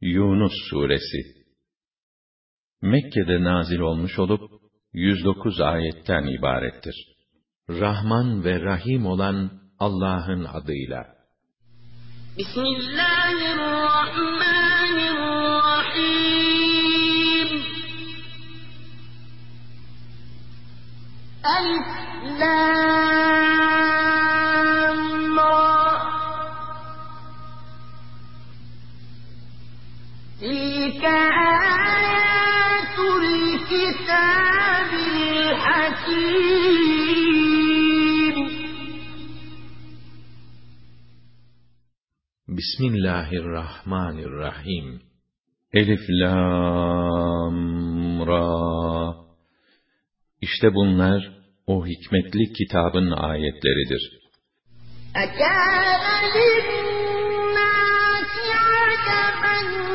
Yunus Suresi Mekke'de nazil olmuş olup 109 ayetten ibarettir. Rahman ve Rahim olan Allah'ın adıyla. Bismillahirrahmanirrahim. Elif Bismillahirrahmanirrahim. Elif Lam Ra. İşte bunlar o hikmetli kitabın ayetleridir. أكان الكافرون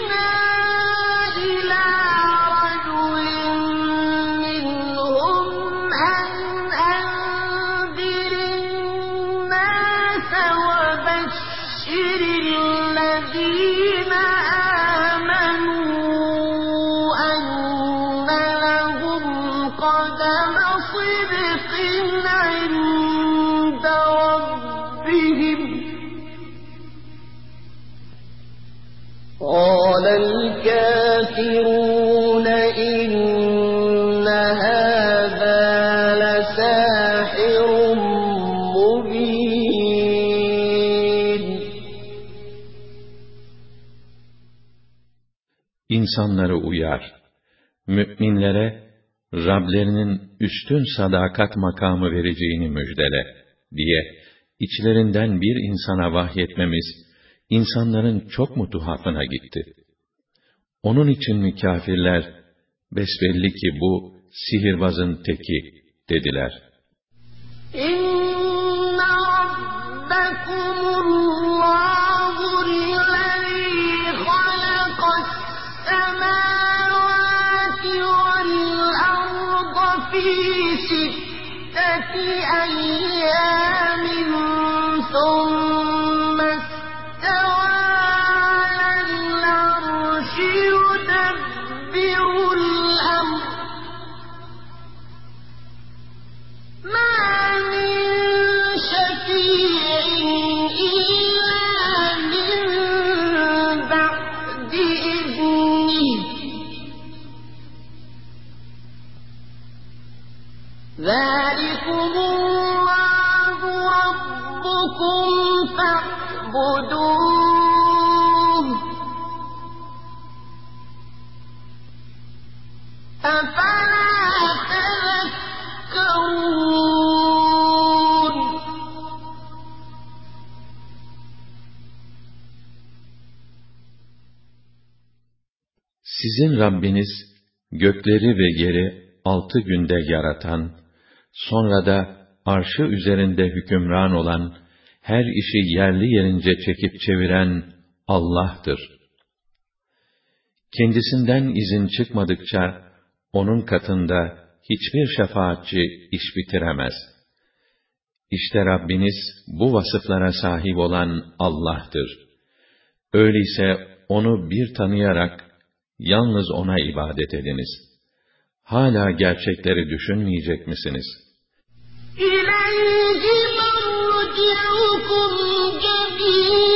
İnsanları uyar. Müminlere Rablerinin üstün sadakat makamı vereceğini müjdele diye içlerinden bir insana vahyetmemiz insanların çok mu tuhafına gitti? Onun için mi kâfirler, besbelli ki bu sihirbazın teki dediler. Sizin Rabbiniz, gökleri ve yeri altı günde yaratan, sonra da arşı üzerinde hükümran olan, her işi yerli yerince çekip çeviren Allah'tır. Kendisinden izin çıkmadıkça, onun katında hiçbir şefaatçi iş bitiremez. İşte Rabbiniz bu vasıflara sahip olan Allah'tır. Öyleyse onu bir tanıyarak yalnız ona ibadet ediniz. Hala gerçekleri düşünmeyecek misiniz? İleyhi merciukum cemîn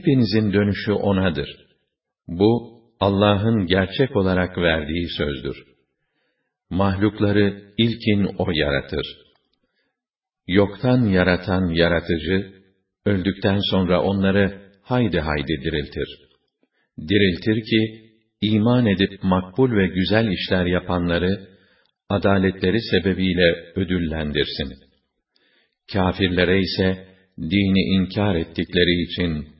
hepinizin dönüşü O'nadır. Bu, Allah'ın gerçek olarak verdiği sözdür. Mahlukları ilkin O yaratır. Yoktan yaratan yaratıcı, öldükten sonra onları haydi haydi diriltir. Diriltir ki, iman edip makbul ve güzel işler yapanları, adaletleri sebebiyle ödüllendirsin. Kafirlere ise, dini inkar ettikleri için,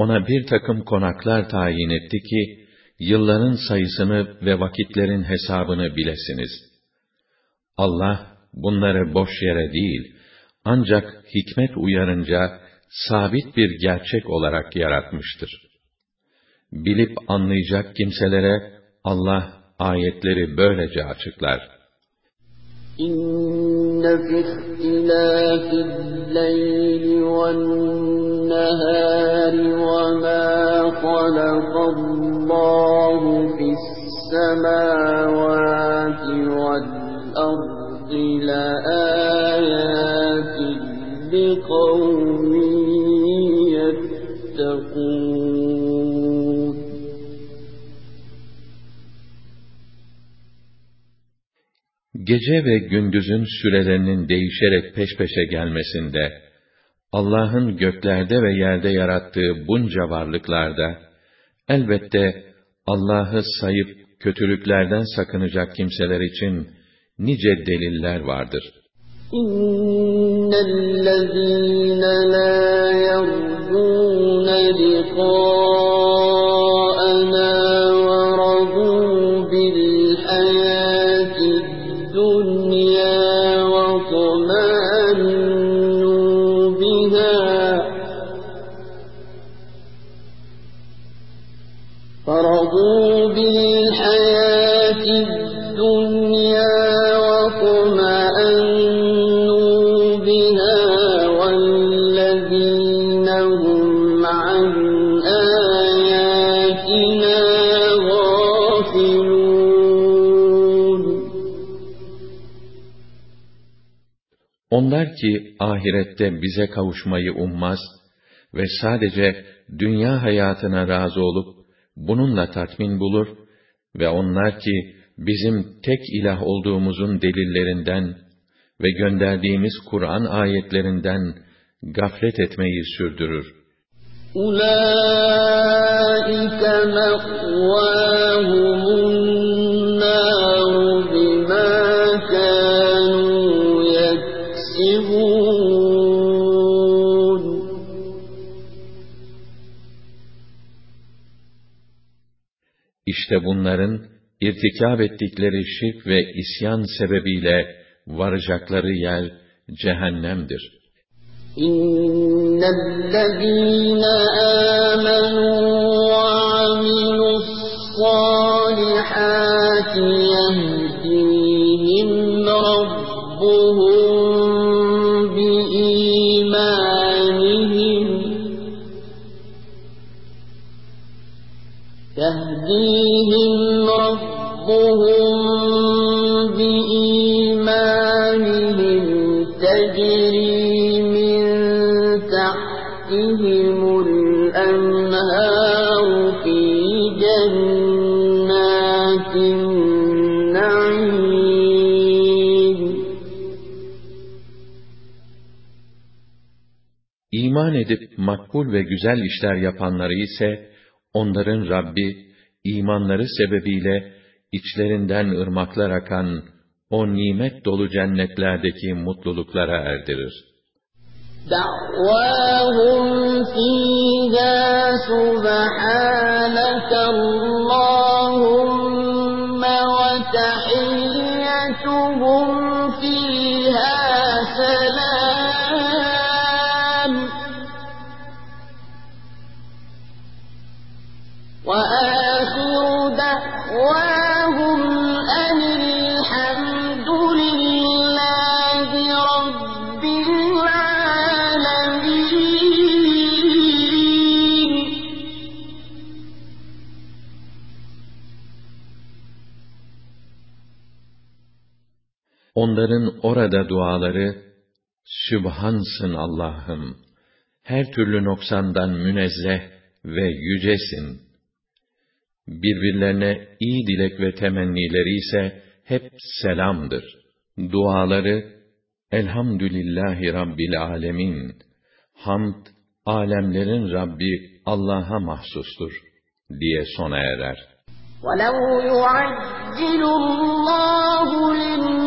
ona bir takım konaklar tayin etti ki, yılların sayısını ve vakitlerin hesabını bilesiniz. Allah, bunları boş yere değil, ancak hikmet uyarınca, sabit bir gerçek olarak yaratmıştır. Bilip anlayacak kimselere, Allah ayetleri böylece açıklar. İnne fi ihtilafi'l-leyli ve'n وَالنَّهَارِ وَمَا خَلَقَ اللَّهُ فِي السَّمَاوَاتِ وَالْأَرْضِ لَآيَاتٍ لِقَوْمٍ يَتَّقُونَ Gece ve gündüzün sürelerinin değişerek peş peşe gelmesinde, Allah'ın göklerde ve yerde yarattığı bunca varlıklarda, elbette Allah'ı sayıp kötülüklerden sakınacak kimseler için nice deliller vardır. إِنَّ الَّذِينَ لَا يَرْجُونَ لِقَاءَنَا Onlar ki ahirette bize kavuşmayı ummaz ve sadece dünya hayatına razı olup bununla tatmin bulur ve onlar ki bizim tek ilah olduğumuzun delillerinden ve gönderdiğimiz Kur'an ayetlerinden gaflet etmeyi sürdürür. أُولَٰئِكَ مَأْوَاهُمُ İşte bunların irtikab ettikleri şirk ve isyan sebebiyle varacakları yer cehennemdir. إِنَّ الَّذِينَ آمَنُوا وَعَمِلُوا الصَّالِحَاتِ يَهْدِيهِمْ يجزيهم İman edip makbul ve güzel işler yapanları ise onların Rabbi imanları sebebiyle içlerinden ırmaklar akan o nimet dolu cennetlerdeki mutluluklara erdirir. دعواهم فيها سبحانك اللهم Onların orada duaları, Sübhansın Allah'ım, her türlü noksandan münezzeh ve yücesin. Birbirlerine iyi dilek ve temennileri ise hep selamdır. Duaları, Elhamdülillahi Rabbil Alemin, hamd, alemlerin Rabbi Allah'a mahsustur, diye sona erer. ولو يعجل الله للناس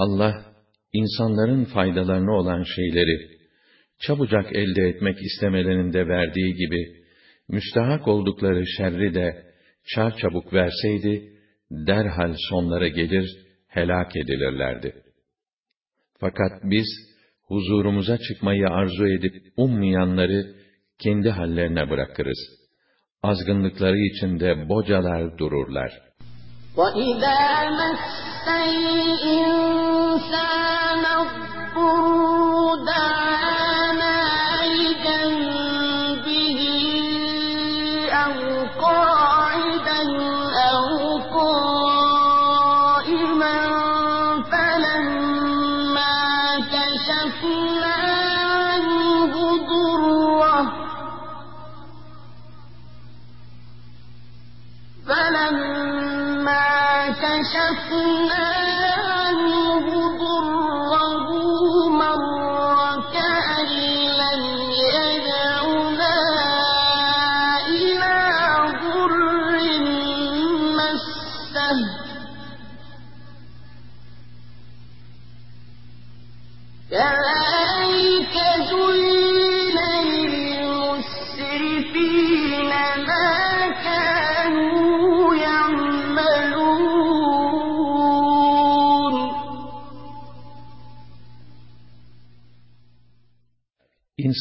Allah, insanların faydalarına olan şeyleri, çabucak elde etmek istemelerinde verdiği gibi, müstahak oldukları şerri de çarçabuk verseydi, derhal sonlara gelir, helak edilirlerdi. Fakat biz, huzurumuza çıkmayı arzu edip ummayanları, kendi hallerine bırakırız. Azgınlıkları içinde bocalar dururlar. وَإِذَا مَسَّ الْإِنسَانَ الضُّرُّ دَعَانَا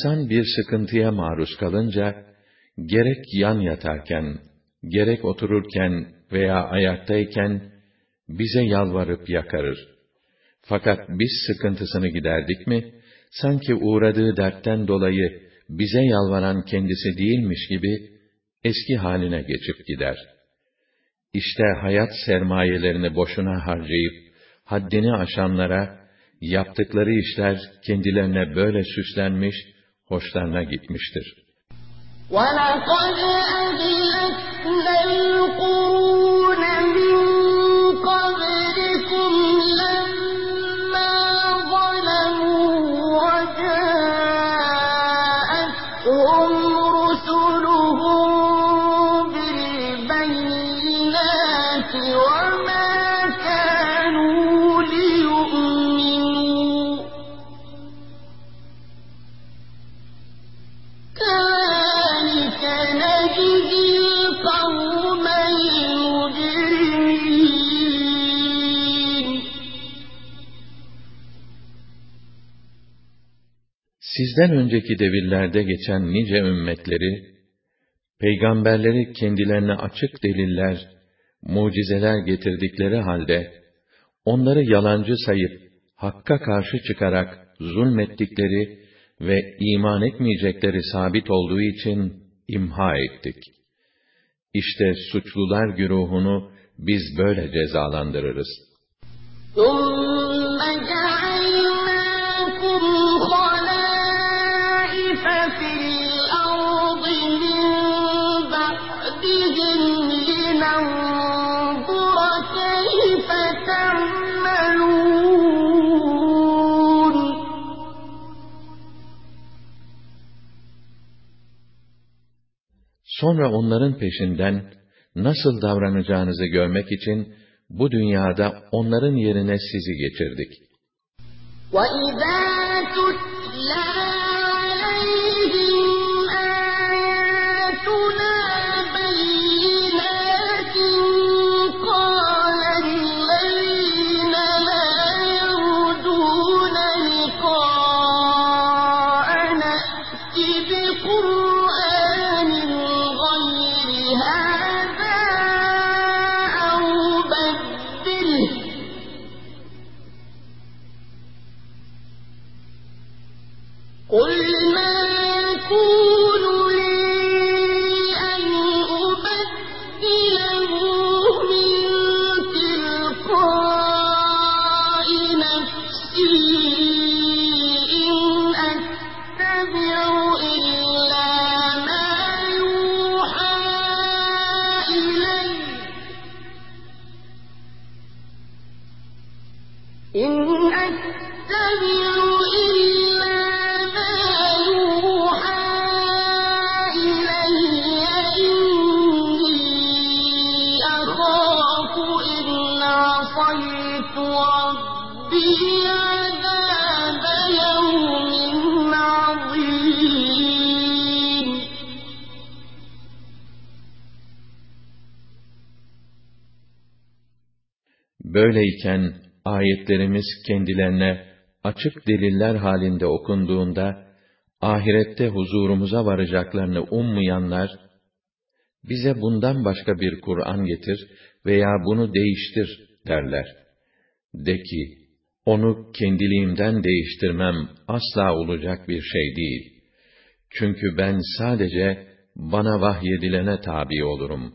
İnsan bir sıkıntıya maruz kalınca, gerek yan yatarken, gerek otururken veya ayaktayken, bize yalvarıp yakarır. Fakat biz sıkıntısını giderdik mi, sanki uğradığı dertten dolayı bize yalvaran kendisi değilmiş gibi, eski haline geçip gider. İşte hayat sermayelerini boşuna harcayıp, haddini aşanlara, yaptıkları işler kendilerine böyle süslenmiş, hoşlarına gitmiştir. وَلَقَدْ أَهْلَكْنَا Sizden önceki devirlerde geçen nice ümmetleri, peygamberleri kendilerine açık deliller mucizeler getirdikleri halde, onları yalancı sayıp, Hakk'a karşı çıkarak zulmettikleri ve iman etmeyecekleri sabit olduğu için imha ettik. İşte suçlular güruhunu biz böyle cezalandırırız. Sonra onların peşinden nasıl davranacağınızı görmek için bu dünyada onların yerine sizi geçirdik. وَإِذَا Böyleyken ayetlerimiz kendilerine açık deliller halinde okunduğunda ahirette huzurumuza varacaklarını ummayanlar bize bundan başka bir Kur'an getir veya bunu değiştir derler. De ki, onu kendiliğimden değiştirmem asla olacak bir şey değil. Çünkü ben sadece bana vahyedilene tabi olurum.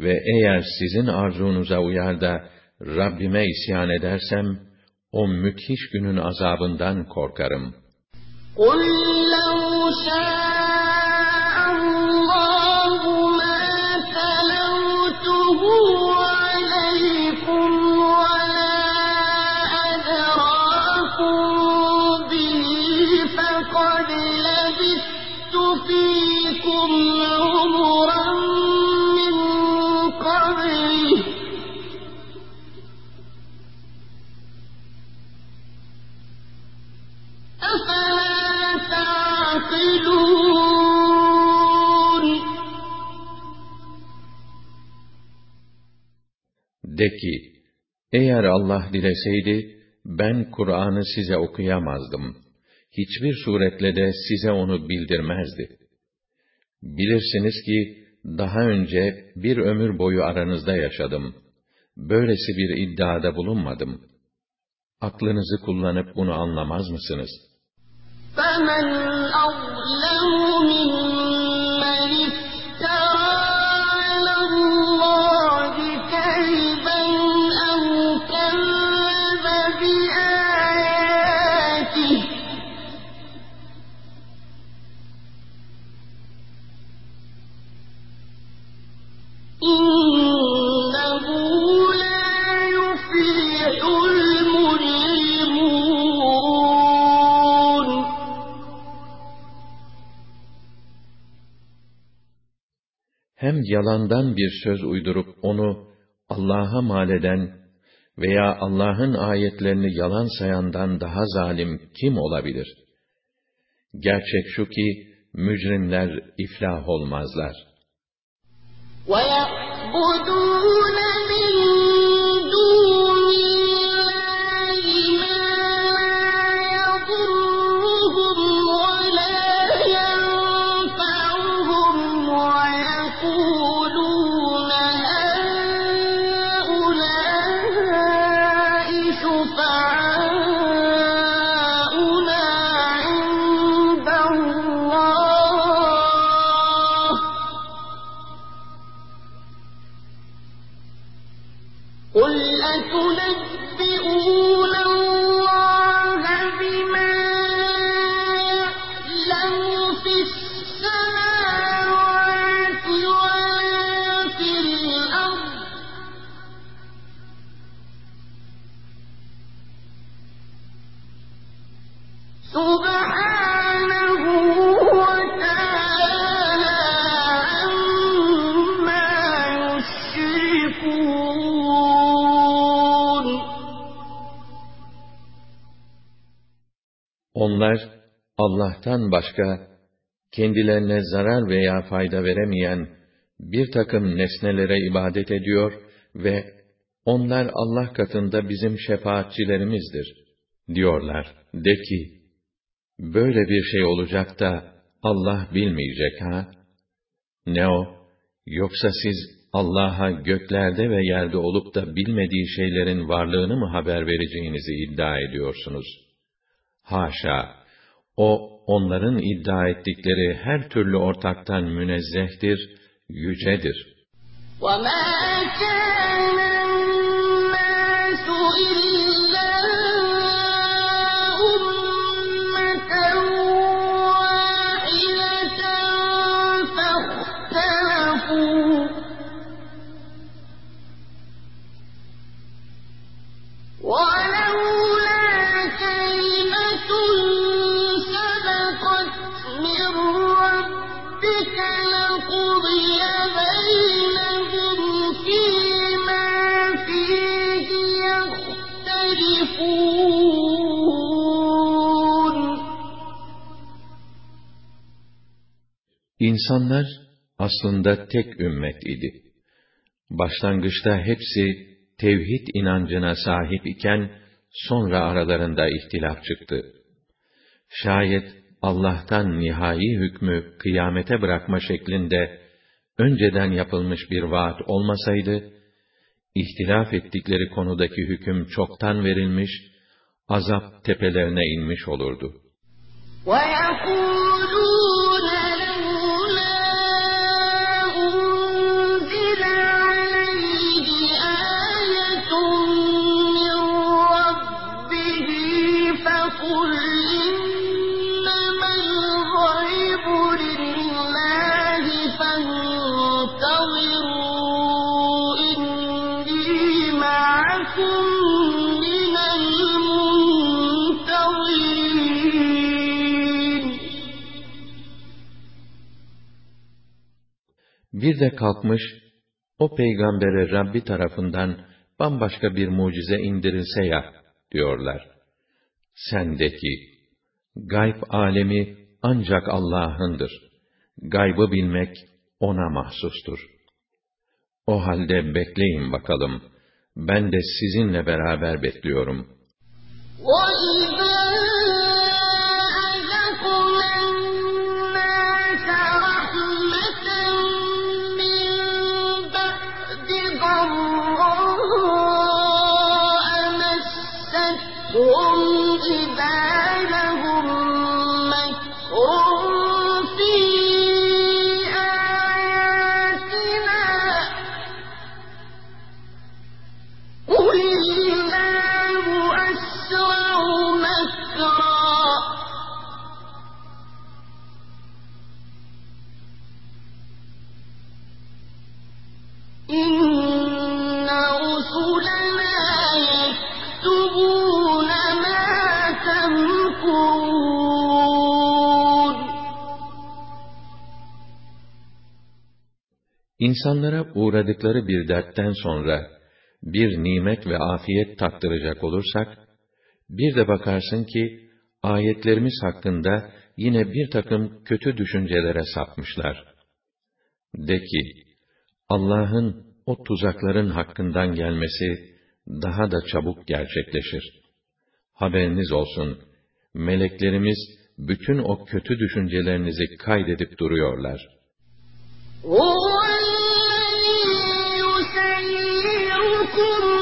Ve eğer sizin arzunuza uyar da Rabbime isyan edersem, o müthiş günün azabından korkarım. قُل لَّوْ شَاءَ De ki, eğer Allah dileseydi, ben Kur'an'ı size okuyamazdım. Hiçbir suretle de size onu bildirmezdi. Bilirsiniz ki, daha önce bir ömür boyu aranızda yaşadım. Böylesi bir iddiada bulunmadım. Aklınızı kullanıp bunu anlamaz mısınız? فَمَنْ أَظْلَمُ مِمَّنِ Hem yalandan bir söz uydurup onu Allah'a mal eden veya Allah'ın ayetlerini yalan sayandan daha zalim kim olabilir? Gerçek şu ki, mücrimler iflah olmazlar. وَيَعْبُدُونَ Onlar Allah'tan başka kendilerine zarar veya fayda veremeyen bir takım nesnelere ibadet ediyor ve onlar Allah katında bizim şefaatçilerimizdir diyorlar. De ki, böyle bir şey olacak da Allah bilmeyecek ha? Ne o? Yoksa siz Allah'a göklerde ve yerde olup da bilmediği şeylerin varlığını mı haber vereceğinizi iddia ediyorsunuz? Haşa! O, onların iddia ettikleri her türlü ortaktan münezzehtir, yücedir. وما كان İnsanlar aslında tek ümmet idi. Başlangıçta hepsi tevhid inancına sahip iken sonra aralarında ihtilaf çıktı. Şayet Allah'tan nihai hükmü kıyamete bırakma şeklinde önceden yapılmış bir vaat olmasaydı, ihtilaf ettikleri konudaki hüküm çoktan verilmiş, azap tepelerine inmiş olurdu. ويقولون Bir de kalkmış, o peygambere Rabbi tarafından bambaşka bir mucize indirilse ya, diyorlar. Sen de ki, gayb alemi ancak Allah'ındır. Gaybı bilmek O'na mahsustur. O halde bekleyin bakalım. Ben de sizinle beraber bekliyorum. وَإِذَا İnsanlara uğradıkları bir dertten sonra bir nimet ve afiyet tattıracak olursak, bir de bakarsın ki ayetlerimiz hakkında yine bir takım kötü düşüncelere sapmışlar. De ki, Allah'ın o tuzakların hakkından gelmesi daha da çabuk gerçekleşir. Haberiniz olsun, meleklerimiz bütün o kötü düşüncelerinizi kaydedip duruyorlar. يسيركم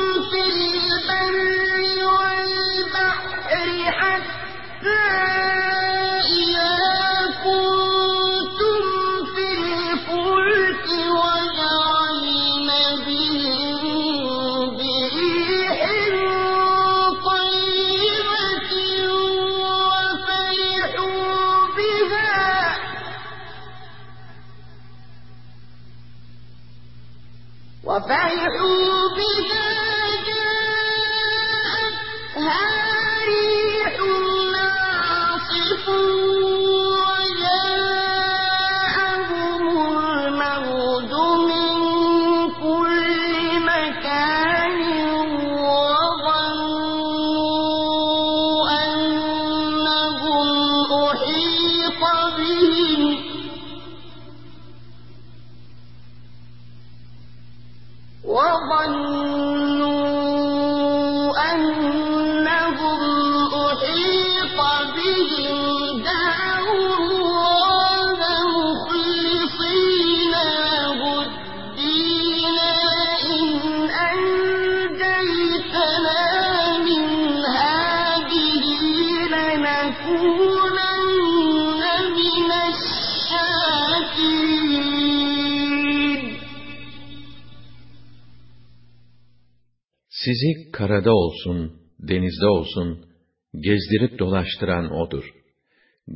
Sizi karada olsun, denizde olsun, gezdirip dolaştıran O'dur.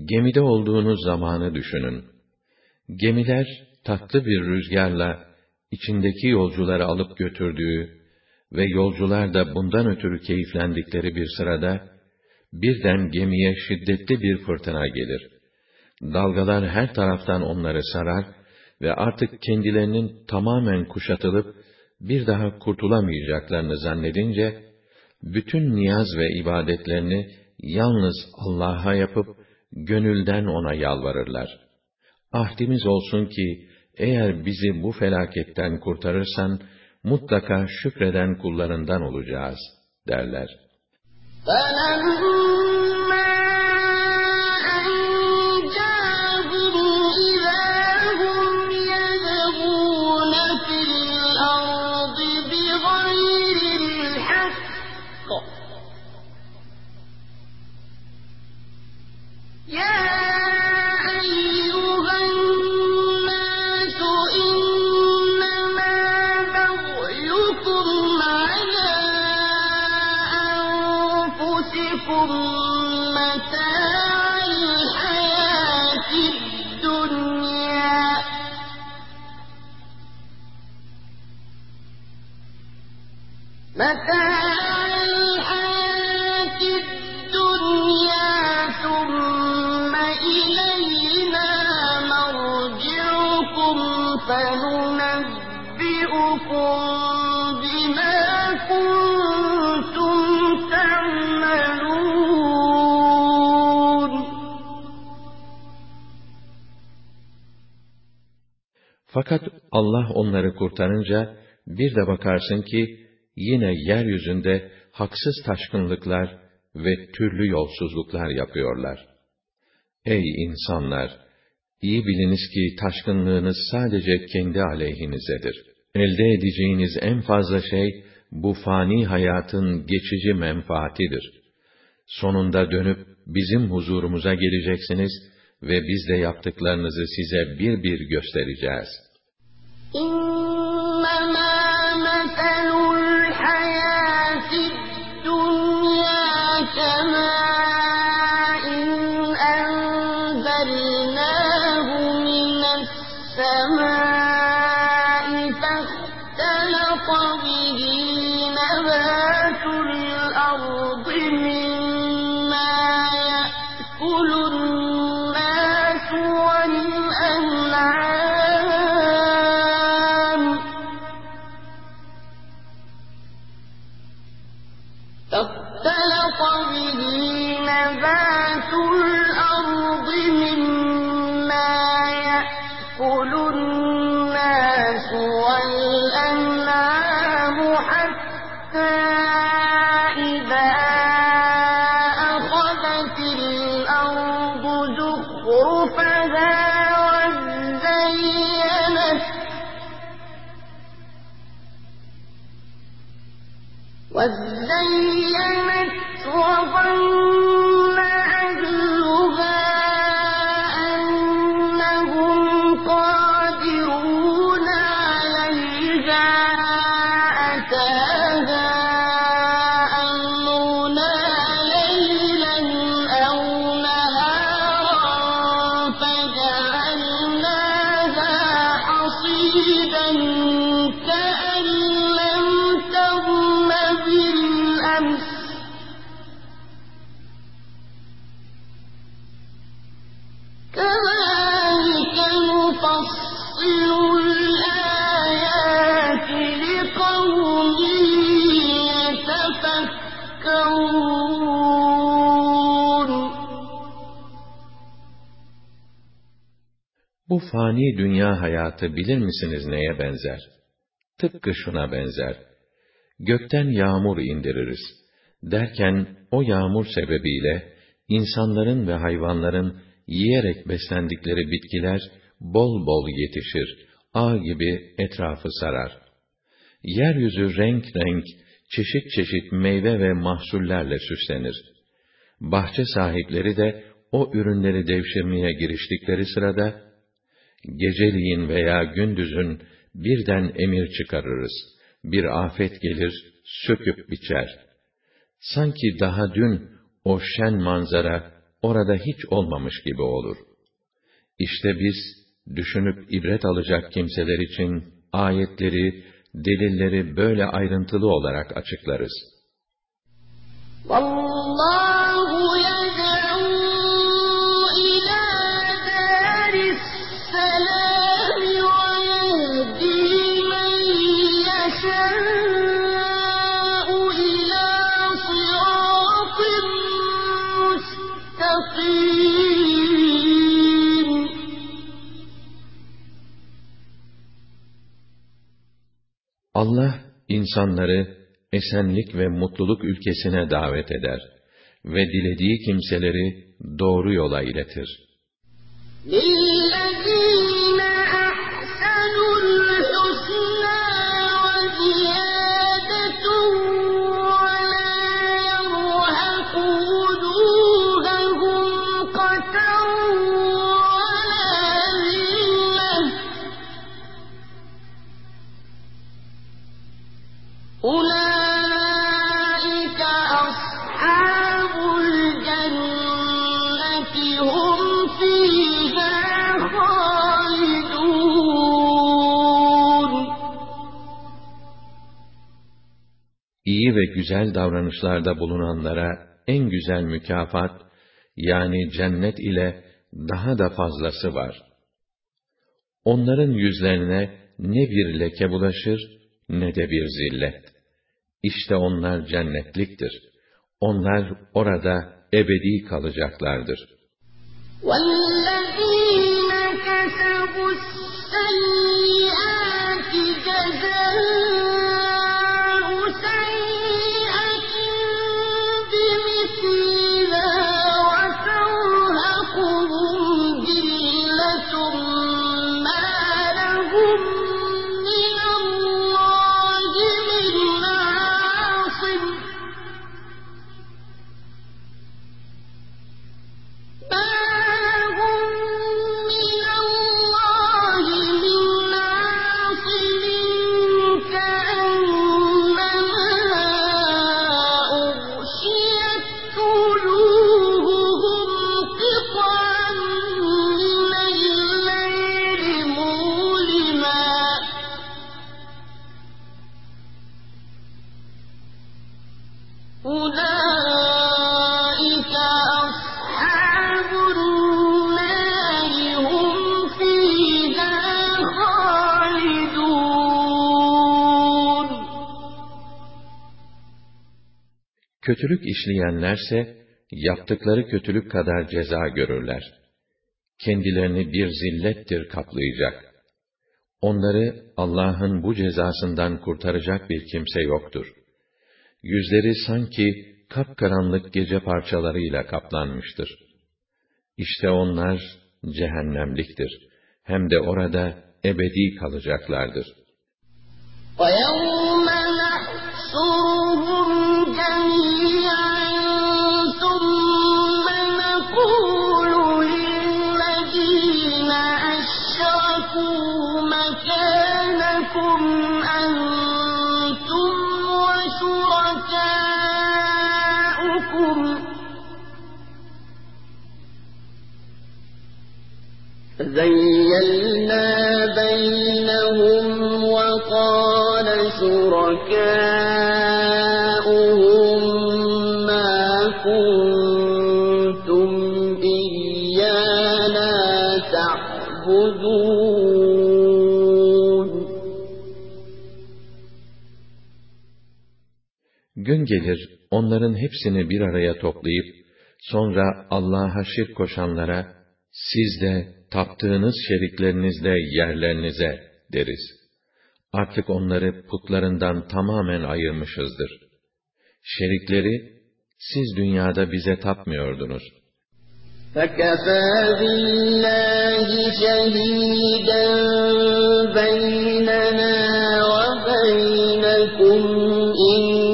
Gemide olduğunuz zamanı düşünün. Gemiler, tatlı bir rüzgarla, içindeki yolcuları alıp götürdüğü ve yolcular da bundan ötürü keyiflendikleri bir sırada, birden gemiye şiddetli bir fırtına gelir. Dalgalar her taraftan onları sarar ve artık kendilerinin tamamen kuşatılıp, bir daha kurtulamayacaklarını zannedince, bütün niyaz ve ibadetlerini yalnız Allah'a yapıp, gönülden O'na yalvarırlar. Ahdimiz olsun ki, eğer bizi bu felaketten kurtarırsan, mutlaka şükreden kullarından olacağız, derler. فَلَمَّا Fakat Allah onları kurtarınca, bir de bakarsın ki, yine yeryüzünde haksız taşkınlıklar ve türlü yolsuzluklar yapıyorlar. Ey insanlar! iyi biliniz ki taşkınlığınız sadece kendi aleyhinizedir. Elde edeceğiniz en fazla şey, bu fani hayatın geçici menfaatidir. Sonunda dönüp bizim huzurumuza geleceksiniz ve biz de yaptıklarınızı size bir bir göstereceğiz. 因 حتى fani dünya hayatı bilir misiniz neye benzer? Tıpkı şuna benzer. Gökten yağmur indiririz. Derken o yağmur sebebiyle insanların ve hayvanların yiyerek beslendikleri bitkiler bol bol yetişir, ağ gibi etrafı sarar. Yeryüzü renk renk, çeşit çeşit meyve ve mahsullerle süslenir. Bahçe sahipleri de o ürünleri devşirmeye giriştikleri sırada, geceliğin veya gündüzün birden emir çıkarırız. Bir afet gelir, söküp biçer. Sanki daha dün o şen manzara orada hiç olmamış gibi olur. İşte biz düşünüp ibret alacak kimseler için ayetleri, delilleri böyle ayrıntılı olarak açıklarız. Vallahi Allah insanları esenlik ve mutluluk ülkesine davet eder ve dilediği kimseleri doğru yola iletir. ve güzel davranışlarda bulunanlara en güzel mükafat, yani cennet ile daha da fazlası var. Onların yüzlerine ne bir leke bulaşır, ne de bir zillet. İşte onlar cennetliktir. Onlar orada ebedi kalacaklardır. وَالَّذِينَ كَسَبُوا السَّيِّئَاتِ جَزَاءُ Kötülük işleyenlerse, yaptıkları kötülük kadar ceza görürler. Kendilerini bir zillettir kaplayacak. Onları Allah'ın bu cezasından kurtaracak bir kimse yoktur. Yüzleri sanki kapkaranlık gece parçalarıyla kaplanmıştır. İşte onlar cehennemliktir. Hem de orada ebedi kalacaklardır. وَيَوْمَ شُرَكَاؤُهُم مَّا كُنتُمْ إِيَّانَا تَعْبُدُونَ Gün gelir, onların hepsini bir araya toplayıp, sonra Allah'a şirk koşanlara, siz de taptığınız şeriklerinizle yerlerinize deriz. Artık onları putlarından tamamen ayırmışızdır. Şerikleri, siz dünyada bize tapmıyordunuz. فَكَفَىٰ بِاللَّهِ شَهِيدًا بَيْنَنَا وَبَيْنَكُمْ إِن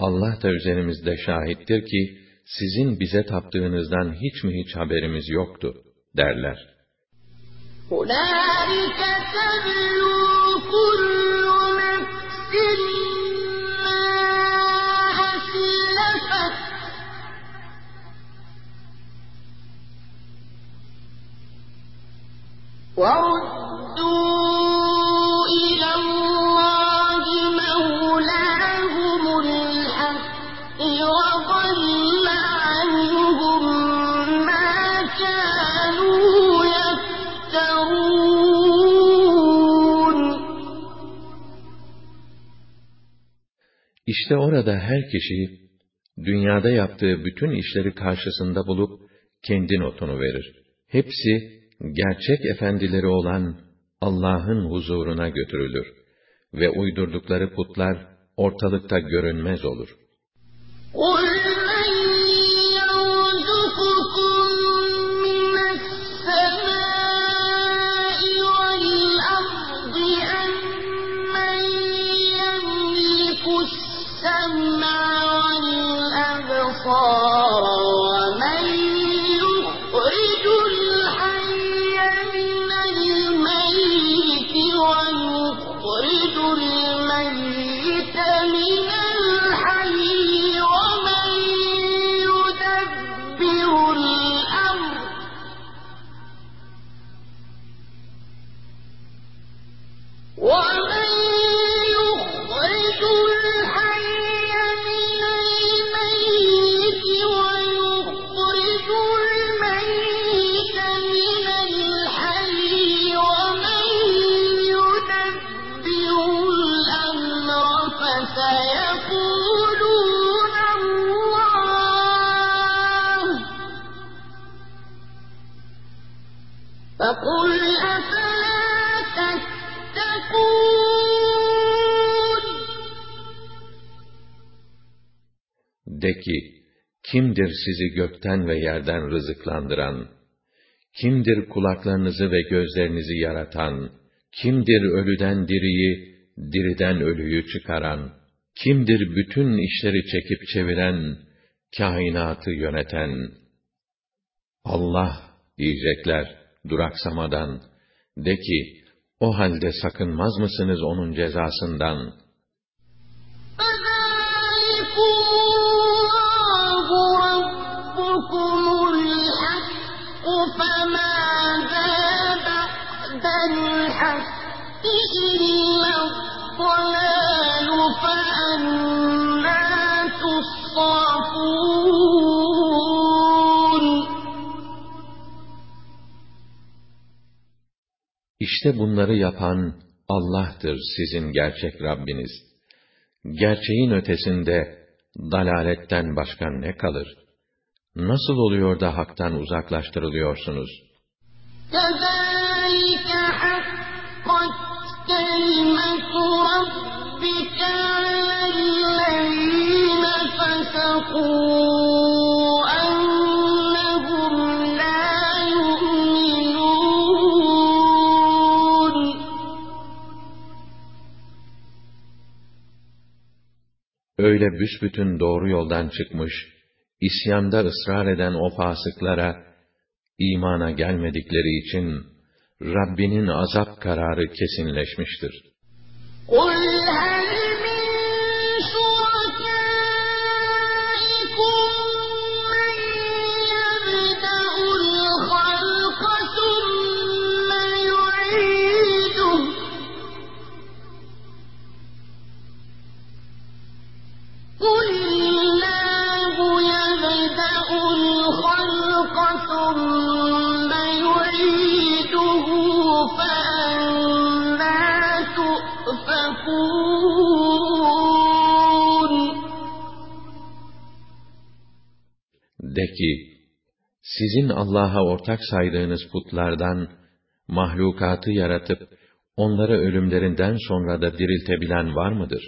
Allah da üzerimizde şahittir ki, sizin bize taptığınızdan hiç mi hiç haberimiz yoktu, derler. هنالك تبلو كل نفس ما أسلفت وردوا İşte orada her kişi, dünyada yaptığı bütün işleri karşısında bulup, kendi notunu verir. Hepsi, gerçek efendileri olan Allah'ın huzuruna götürülür ve uydurdukları putlar ortalıkta görünmez olur. قل De ki, kimdir sizi gökten ve yerden rızıklandıran? Kimdir kulaklarınızı ve gözlerinizi yaratan? Kimdir ölüden diriyi, diriden ölüyü çıkaran? Kimdir bütün işleri çekip çeviren, kainatı yöneten? Allah diyecekler duraksamadan. De ki, o halde sakınmaz mısınız onun cezasından? İşte bunları yapan Allah'tır sizin gerçek Rabbiniz. Gerçeğin ötesinde dalaletten başka ne kalır? Nasıl oluyor da haktan uzaklaştırılıyorsunuz? كذلك حقت كلمة ربك على الذين فسقوا Öyle büsbütün doğru yoldan çıkmış, isyanda ısrar eden o fasıklara, imana gelmedikleri için, Rabbinin azap kararı kesinleşmiştir. قل De ki, sizin Allah'a ortak saydığınız putlardan, mahlukatı yaratıp, onları ölümlerinden sonra da diriltebilen var mıdır?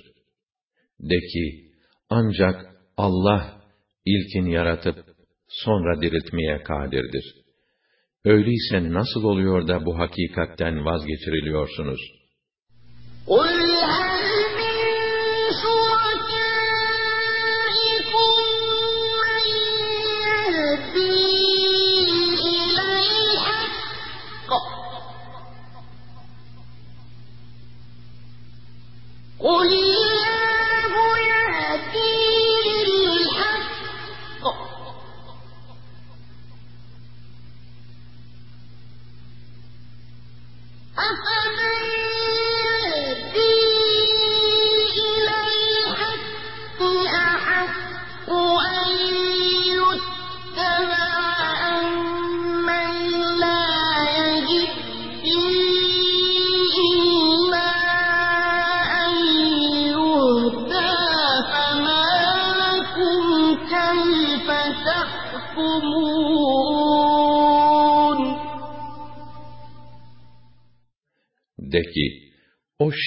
De ki, ancak Allah ilkin yaratıp, sonra diriltmeye kadirdir. Öyleyse nasıl oluyor da bu hakikatten vazgeçiriliyorsunuz? قُلْ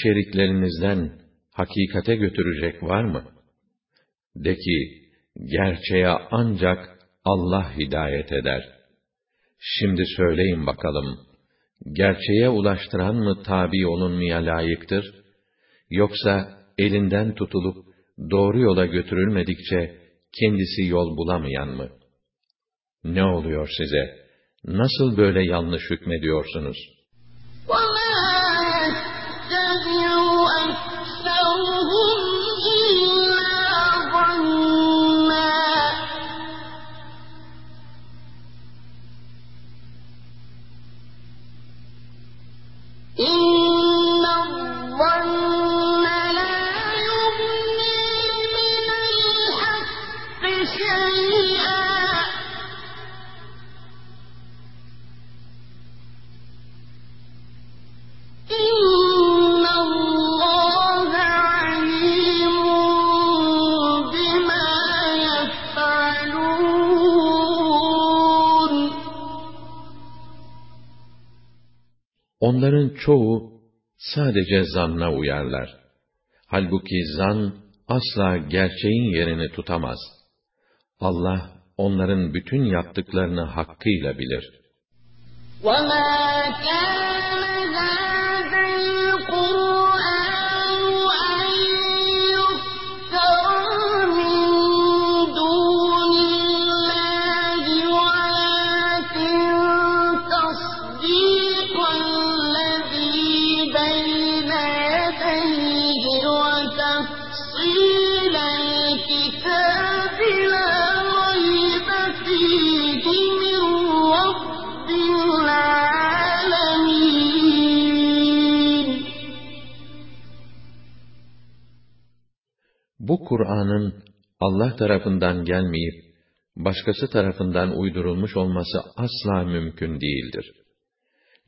şeriklerinizden hakikate götürecek var mı? De ki, gerçeğe ancak Allah hidayet eder. Şimdi söyleyin bakalım, gerçeğe ulaştıran mı tabi olunmaya layıktır? Yoksa elinden tutulup doğru yola götürülmedikçe kendisi yol bulamayan mı? Ne oluyor size? Nasıl böyle yanlış hükmediyorsunuz? çoğu sadece zanna uyarlar. Halbuki zan asla gerçeğin yerini tutamaz. Allah onların bütün yaptıklarını hakkıyla bilir. وَمَا كَانَ Kur'an'ın Allah tarafından gelmeyip başkası tarafından uydurulmuş olması asla mümkün değildir.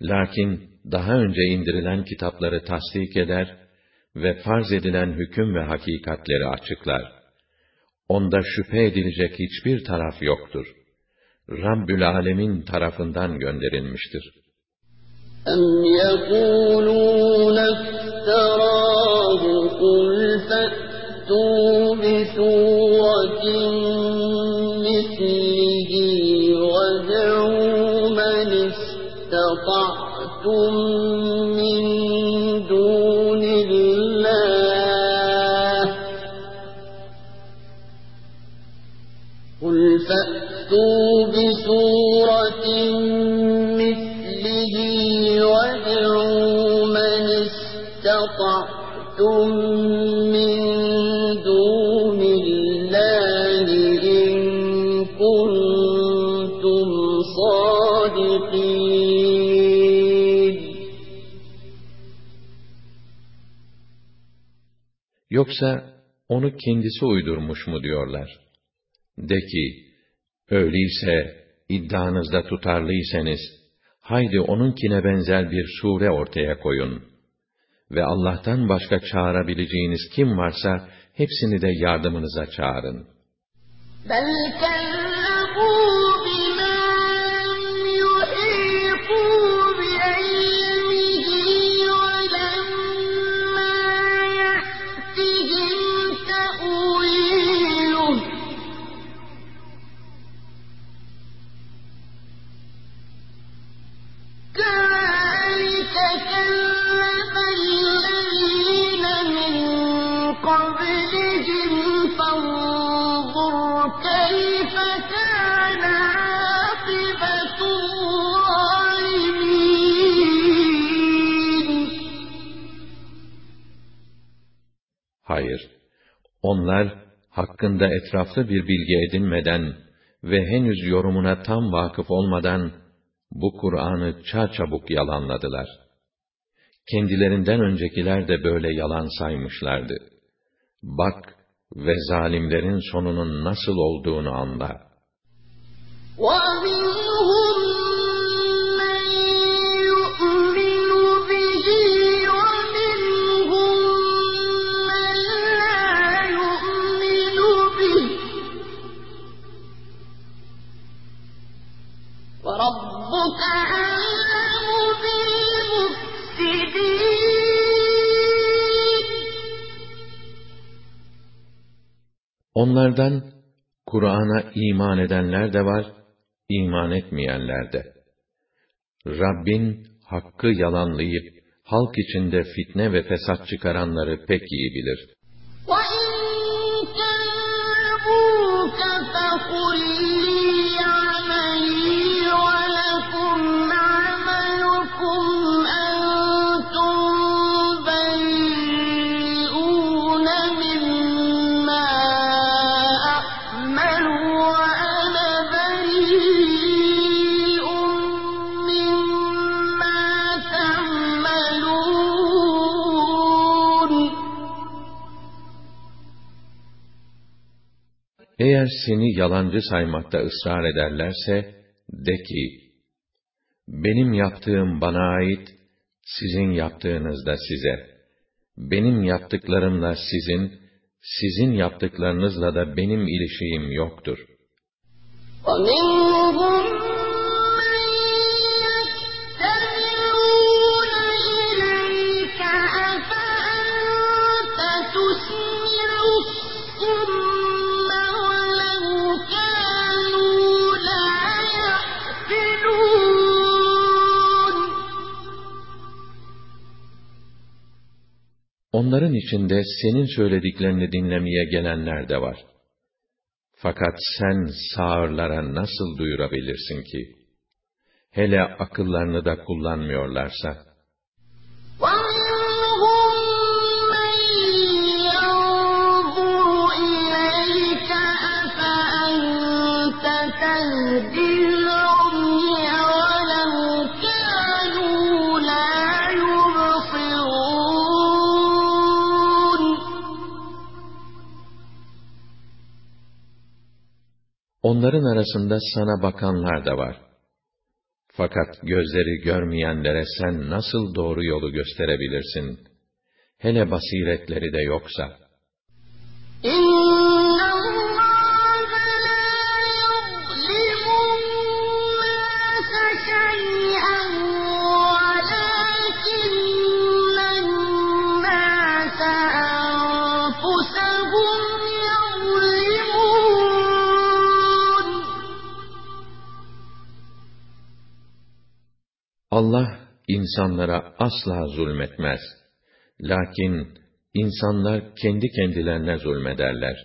Lakin daha önce indirilen kitapları tasdik eder ve farz edilen hüküm ve hakikatleri açıklar. Onda şüphe edilecek hiçbir taraf yoktur. Rabbül Alemin tarafından gönderilmiştir. أَمْ يَقُولُونَ افْتَرَاهُ قُلْ فَأْتُوا بِسُورَةٍ مِّثْلِهِ وَادْعُوا مَنِ اسْتَطَعْتُم Yoksa onu kendisi uydurmuş mu diyorlar? De ki, öyleyse iddianızda tutarlıysanız, haydi onunkine benzer bir sure ortaya koyun. Ve Allah'tan başka çağırabileceğiniz kim varsa, hepsini de yardımınıza çağırın. بَلْ onlar hakkında etraflı bir bilgi edinmeden ve henüz yorumuna tam vakıf olmadan bu Kur'an'ı çarçabuk yalanladılar. Kendilerinden öncekiler de böyle yalan saymışlardı. Bak ve zalimlerin sonunun nasıl olduğunu anla. وَمِنْهُمْ Onlardan Kur'an'a iman edenler de var, iman etmeyenler de. Rabbin hakkı yalanlayıp halk içinde fitne ve fesat çıkaranları pek iyi bilir. Eğer seni yalancı saymakta ısrar ederlerse, de ki, benim yaptığım bana ait, sizin yaptığınız da size. Benim yaptıklarımla sizin, sizin yaptıklarınızla da benim ilişiğim yoktur. وَمِنْهُم Onların içinde senin söylediklerini dinlemeye gelenler de var. Fakat sen sağırlara nasıl duyurabilirsin ki? Hele akıllarını da kullanmıyorlarsa. وَمِنْهُم مَّن يَنظُرُ إِلَيْكَ أَفَأَنتَ تَهْدِي Onların arasında sana bakanlar da var. Fakat gözleri görmeyenlere sen nasıl doğru yolu gösterebilirsin? Hele basiretleri de yoksa. Allah insanlara asla zulmetmez. Lakin insanlar kendi kendilerine zulmederler.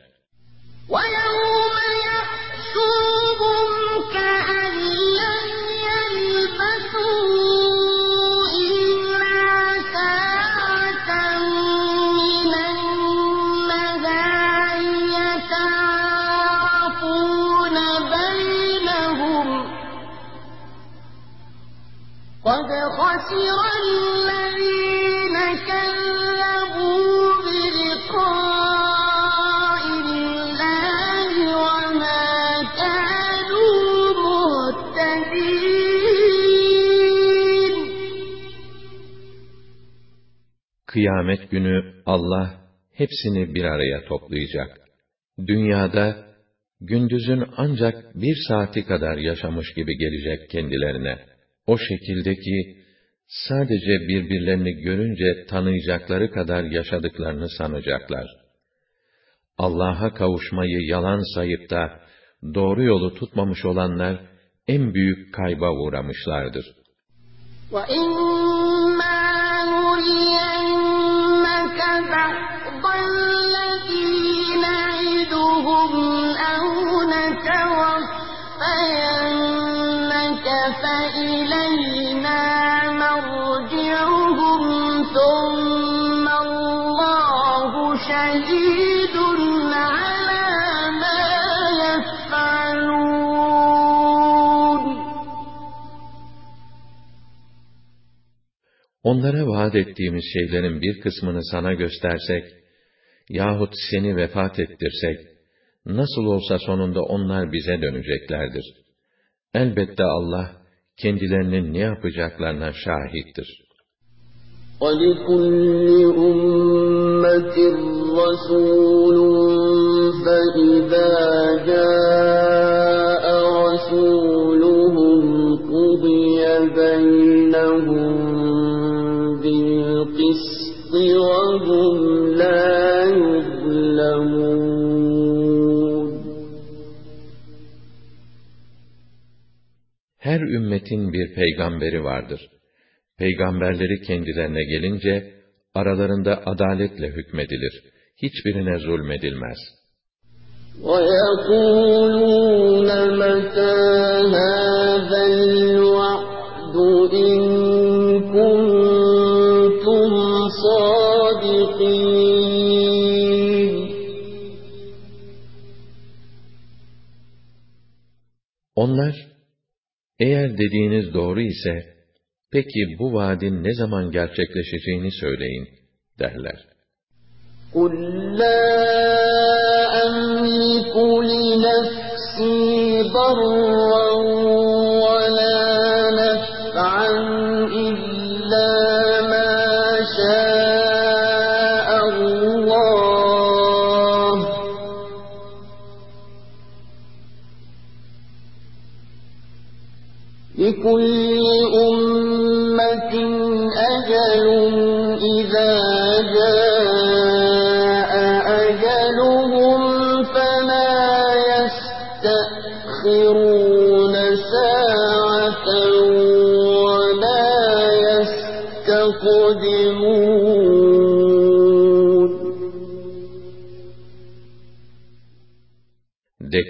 Kıyamet günü Allah hepsini bir araya toplayacak. Dünyada gündüzün ancak bir saati kadar yaşamış gibi gelecek kendilerine. O şekilde ki sadece birbirlerini görünce tanıyacakları kadar yaşadıklarını sanacaklar. Allah'a kavuşmayı yalan sayıp da doğru yolu tutmamış olanlar en büyük kayba uğramışlardır. وَإِمَّا Onlara vaat ettiğimiz şeylerin bir kısmını sana göstersek, yahut seni vefat ettirsek, nasıl olsa sonunda onlar bize döneceklerdir. Elbette Allah, kendilerinin ne yapacaklarına şahittir. وَلِكُلِّ أُمَّةٍ رَّسُولٌ فَإِذَا جَاءَ رَسُولُهُمْ قُضِيَ بَيْنَهُم وَهُمْ لَا يُظْلَمُونَ Her ümmetin bir peygamberi vardır. Peygamberleri kendilerine gelince, aralarında adaletle hükmedilir. Hiçbirine zulmedilmez. وَيَقُولُونَ مَتَىٰ هَٰذَا Onlar, eğer dediğiniz doğru ise, peki bu vaadin ne zaman gerçekleşeceğini söyleyin, derler. قُل لَّا أَمْلِكُ لِنَفْسِي ضَرًّا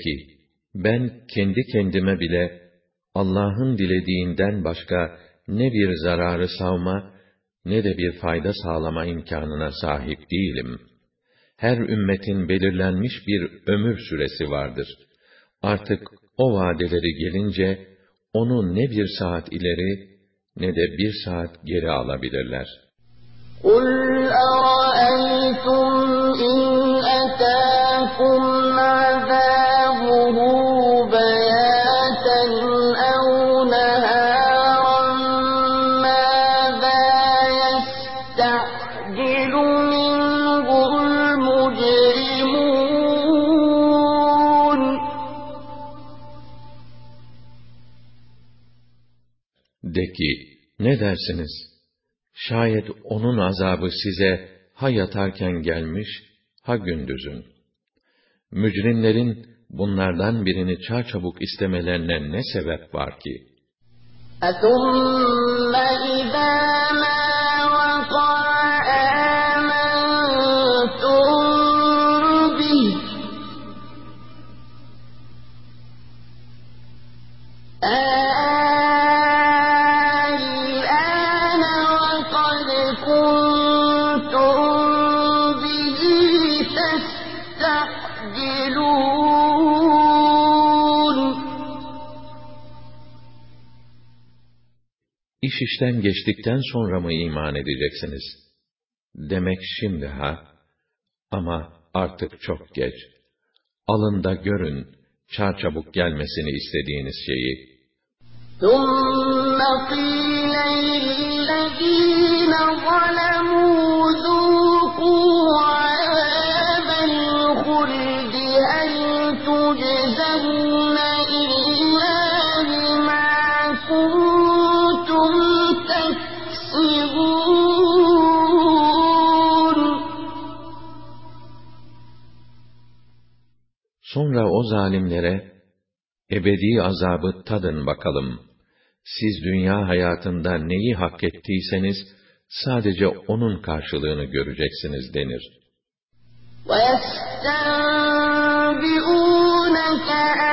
ki, ben kendi kendime bile Allah'ın dilediğinden başka ne bir zararı savma, ne de bir fayda sağlama imkanına sahip değilim. Her ümmetin belirlenmiş bir ömür süresi vardır. Artık o vadeleri gelince, onu ne bir saat ileri, ne de bir saat geri alabilirler. قُلْ أَرَأَيْتُمْ إِنْ أَتَاكُمْ ne dersiniz? Şayet onun azabı size ha yatarken gelmiş, ha gündüzün. Mücrimlerin bunlardan birini çarçabuk istemelerine ne sebep var ki? أَثُمَّ إِذَا İş işten geçtikten sonra mı iman edeceksiniz? Demek şimdi ha? Ama artık çok geç. Alın da görün, çarçabuk gelmesini istediğiniz şeyi. ثُمَّ قِيلَ لِلَّذِينَ ظَلَمُوا Sonra o zalimlere, ebedi azabı tadın bakalım. Siz dünya hayatında neyi hak ettiyseniz, sadece onun karşılığını göreceksiniz denir. وَيَسْتَنبِئُونَكَ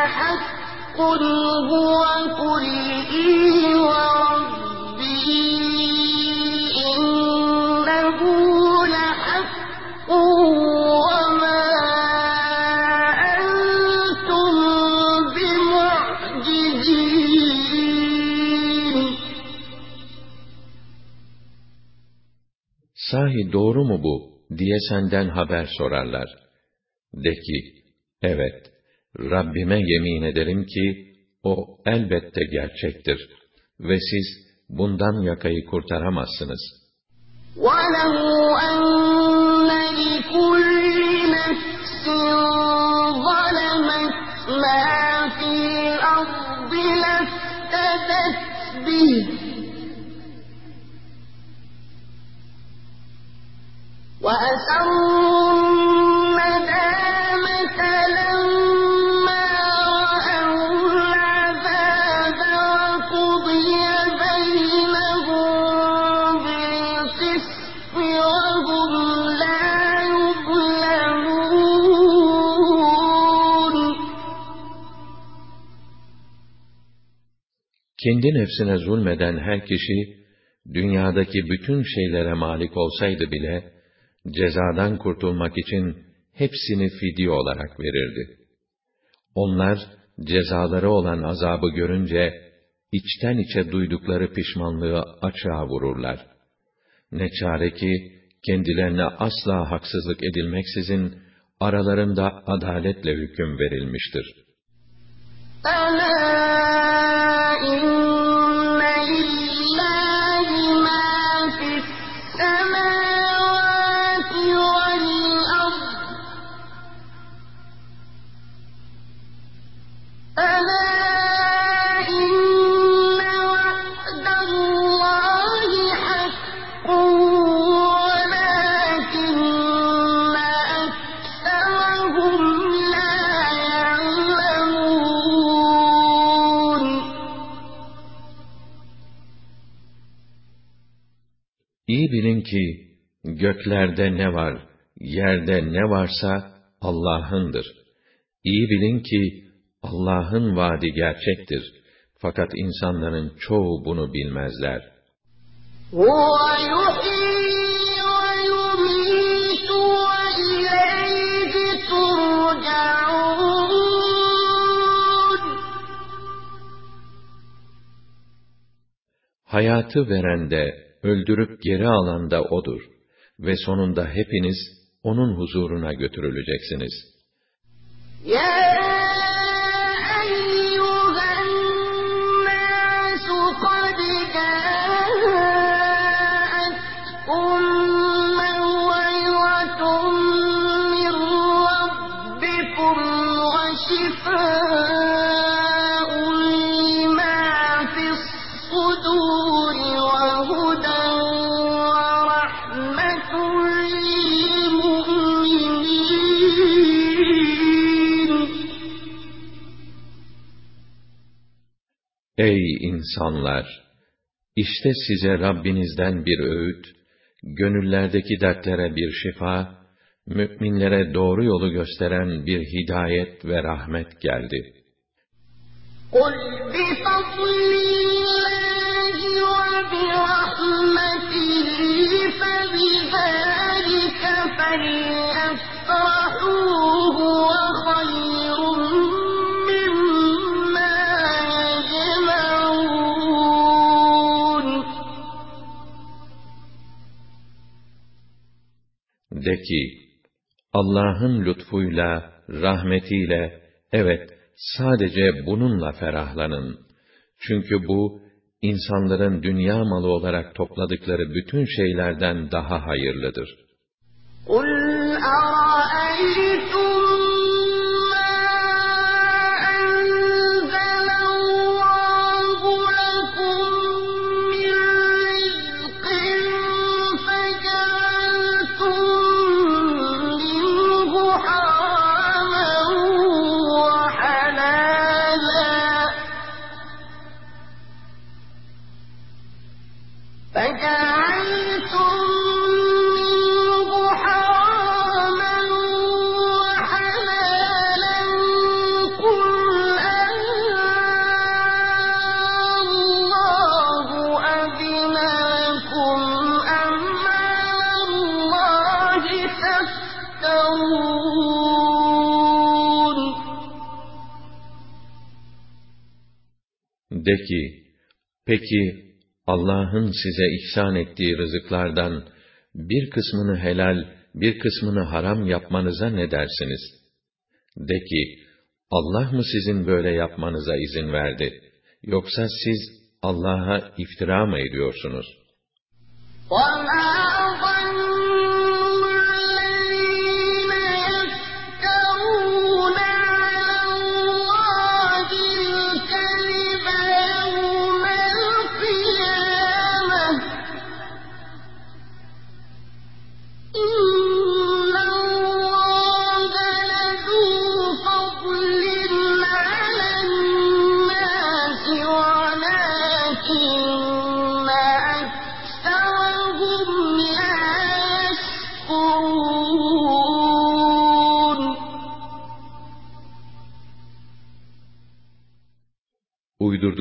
أَحَقٌّ هُوَ قُلْ sahi doğru mu bu diye senden haber sorarlar. De ki, evet, Rabbime yemin ederim ki, o elbette gerçektir ve siz bundan yakayı kurtaramazsınız. وَلَوْ أَنَّ لِكُلِّ نَفْسٍ ظَلَمَتْ مَا فِي الْأَرْضِ لَافْتَدَتْ بِهِ Kendi nefsine zulmeden her kişi, dünyadaki bütün şeylere malik olsaydı bile, cezadan kurtulmak için hepsini fidye olarak verirdi. Onlar cezaları olan azabı görünce içten içe duydukları pişmanlığı açığa vururlar. Ne çare ki kendilerine asla haksızlık edilmeksizin aralarında adaletle hüküm verilmiştir. göklerde ne var, yerde ne varsa Allah'ındır. İyi bilin ki, Allah'ın vaadi gerçektir. Fakat insanların çoğu bunu bilmezler. هُوَ يُحْيِي وَيُمِيتُ وَإِلَيْهِ تُرْجَعُونَ Hayatı veren de, öldürüp geri alan da O'dur. Ve sonunda hepiniz, O'nun huzuruna götürüleceksiniz. يَا insanlar! İşte size Rabbinizden bir öğüt, gönüllerdeki dertlere bir şifa, müminlere doğru yolu gösteren bir hidayet ve rahmet geldi. قُلْ بِفَضْلِ اللَّهِ وَبِرَحْمَتِهِ فَبِذَٰلِكَ فَلْيَفْرَحُوا De ki, Allah'ın lütfuyla, rahmetiyle, evet, sadece bununla ferahlanın. Çünkü bu, insanların dünya malı olarak topladıkları bütün şeylerden daha hayırlıdır. قُلْ أَرَأَيْتُم De ki, peki Allah'ın size ihsan ettiği rızıklardan bir kısmını helal, bir kısmını haram yapmanıza ne dersiniz? De ki, Allah mı sizin böyle yapmanıza izin verdi? Yoksa siz Allah'a iftira mı ediyorsunuz? وَمَا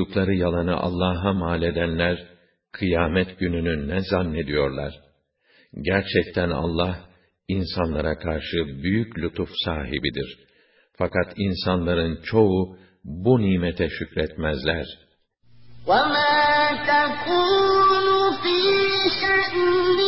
Uydurdukları yalanı Allah'a mal edenler, kıyamet gününü ne zannediyorlar? Gerçekten Allah, insanlara karşı büyük lütuf sahibidir. Fakat insanların çoğu, bu nimete şükretmezler. وَمَا تَكُونُ فِي شَأْنٍ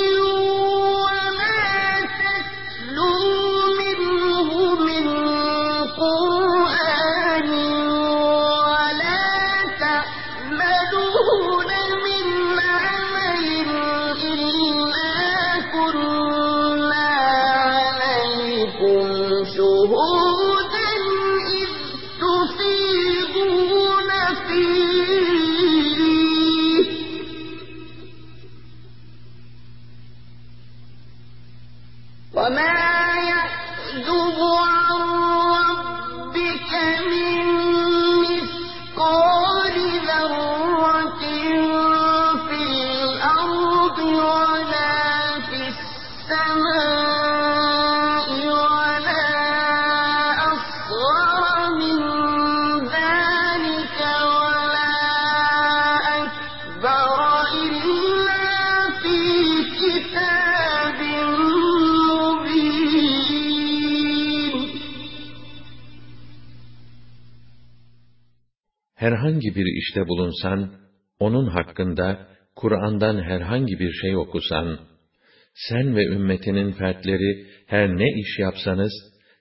Herhangi bir işte bulunsan, onun hakkında Kur'an'dan herhangi bir şey okusan, sen ve ümmetinin fertleri her ne iş yapsanız,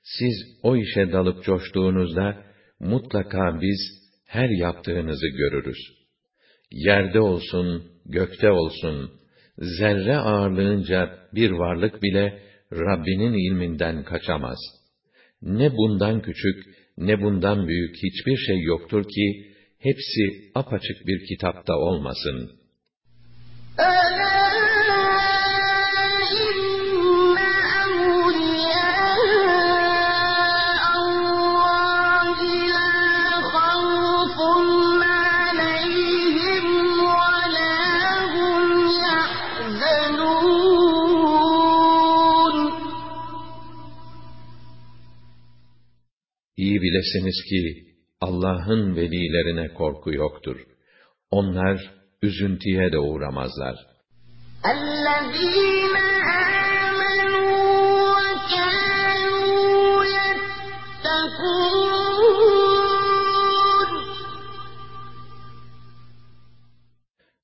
siz o işe dalıp coştuğunuzda, mutlaka biz her yaptığınızı görürüz. Yerde olsun, gökte olsun, zerre ağırlığınca bir varlık bile Rabbinin ilminden kaçamaz. Ne bundan küçük, ne bundan büyük hiçbir şey yoktur ki, hepsi apaçık bir kitapta olmasın. Öyle. bilesiniz ki Allah'ın velilerine korku yoktur. Onlar, üzüntüye de uğramazlar. الَّذِينَ آمَنُوا وَكَانُوا يَتَّقُونَ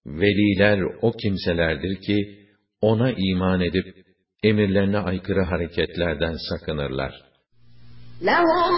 Veliler o kimselerdir ki, ona iman edip, emirlerine aykırı hareketlerden sakınırlar. لَهُمُ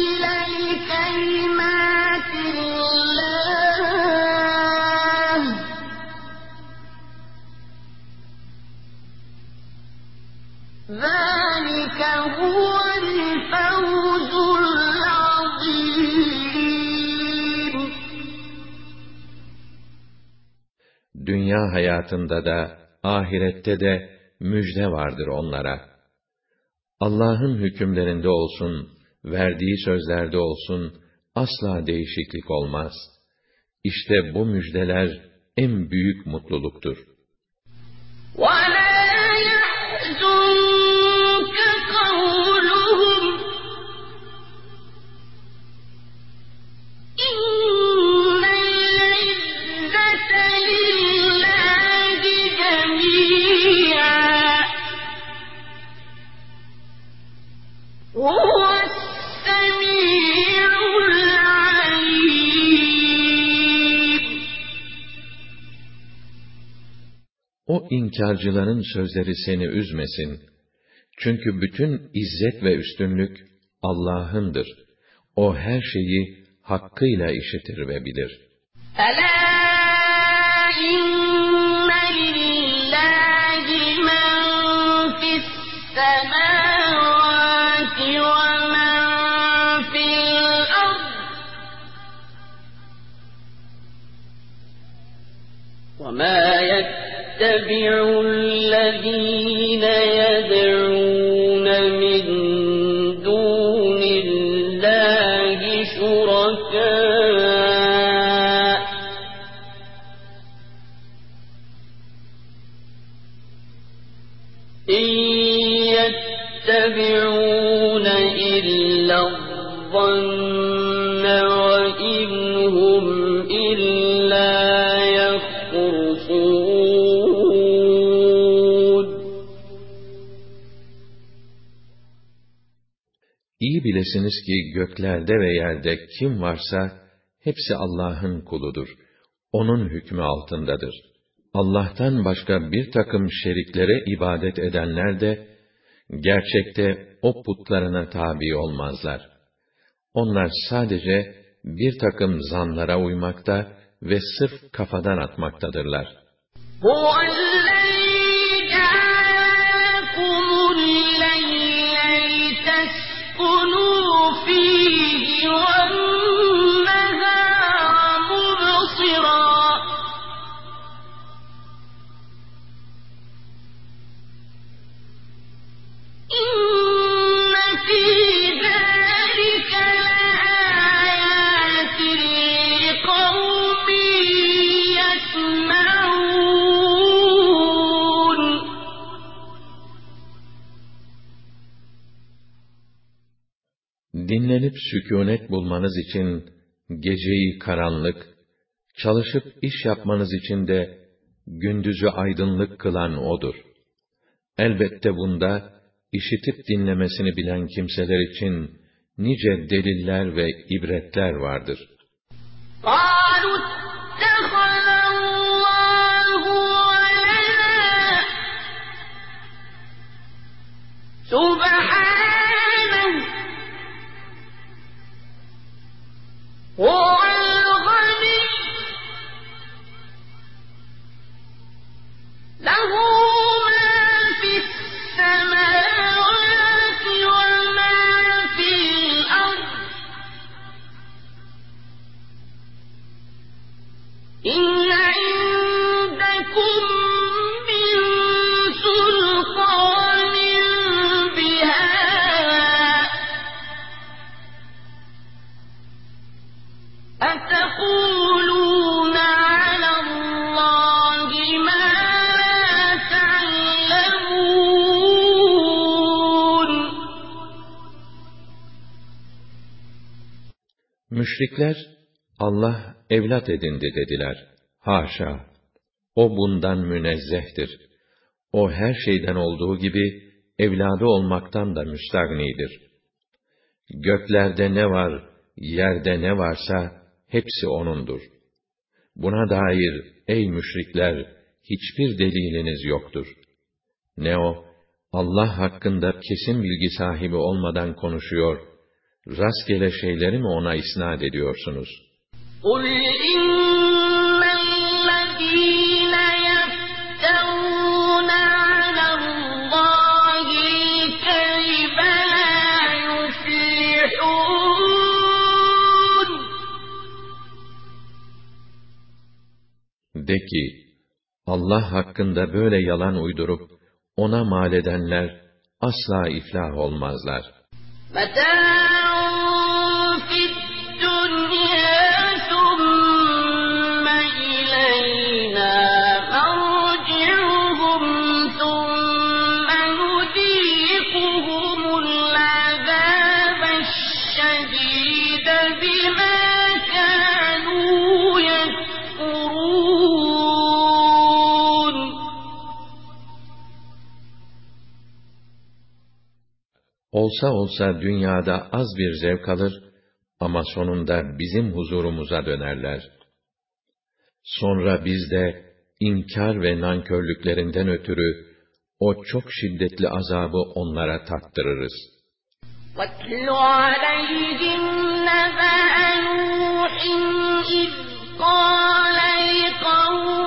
Dünya hayatında da, ahirette de müjde vardır onlara. Allah'ın hükümlerinde olsun, verdiği sözlerde olsun, asla değişiklik olmaz. İşte bu müjdeler en büyük mutluluktur. وَلَا inkarcıların sözleri seni üzmesin. Çünkü bütün izzet ve üstünlük Allah'ındır. O her şeyi hakkıyla işitir ve bilir. Fela يتبع الذين İyi bilesiniz ki göklerde ve yerde kim varsa hepsi Allah'ın kuludur. Onun hükmü altındadır. Allah'tan başka bir takım şeriklere ibadet edenler de gerçekte o putlarına tabi olmazlar. Onlar sadece bir takım zanlara uymakta ve sırf kafadan atmaktadırlar. هو فيه Dinlenip sükûnet bulmanız için geceyi karanlık, çalışıp iş yapmanız için de gündüzü aydınlık kılan O'dur. Elbette bunda işitip dinlemesini bilen kimseler için nice deliller ve ibretler vardır. قالوا Müşrikler, Allah evlat edindi dediler. Haşa! O bundan münezzehtir. O her şeyden olduğu gibi, evladı olmaktan da müstagnidir. Göklerde ne var, yerde ne varsa, hepsi O'nundur. Buna dair, ey müşrikler, hiçbir deliliniz yoktur. Ne o, Allah hakkında kesin bilgi sahibi olmadan konuşuyor, rastgele şeyleri mi ona isnat ediyorsunuz? قل إن الذين يفترون على الله الكذب لا يفلحون De ki, Allah hakkında böyle yalan uydurup, ona mal edenler, asla iflah olmazlar. متاع Olsa olsa dünyada az bir zevk alır ama sonunda bizim huzurumuza dönerler. Sonra biz de inkar ve nankörlüklerinden ötürü o çok şiddetli azabı onlara tattırırız. وَاتْلُ عَلَيْهِمْ نَبَأَ نُوحٍ إِذْ قَالَ لِقَوْمِهِ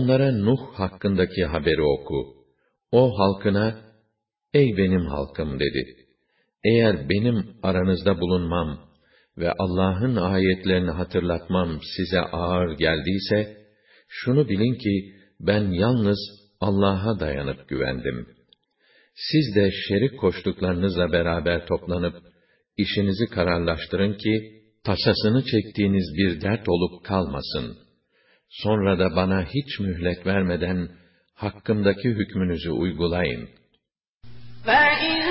Onlara Nuh hakkındaki haberi oku. O halkına, ey benim halkım dedi. Eğer benim aranızda bulunmam ve Allah'ın ayetlerini hatırlatmam size ağır geldiyse, şunu bilin ki ben yalnız Allah'a dayanıp güvendim. Siz de şerik koştuklarınızla beraber toplanıp, işinizi kararlaştırın ki, tasasını çektiğiniz bir dert olup kalmasın. Sonra da bana hiç mühlet vermeden, hakkımdaki hükmünüzü uygulayın. فإن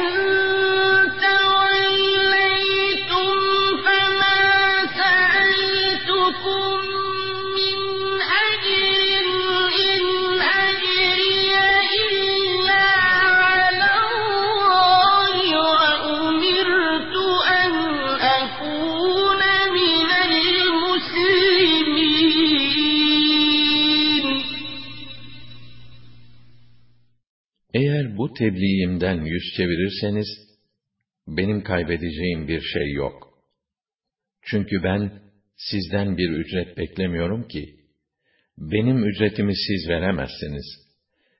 bu tebliğimden yüz çevirirseniz, benim kaybedeceğim bir şey yok. Çünkü ben sizden bir ücret beklemiyorum ki, benim ücretimi siz veremezsiniz.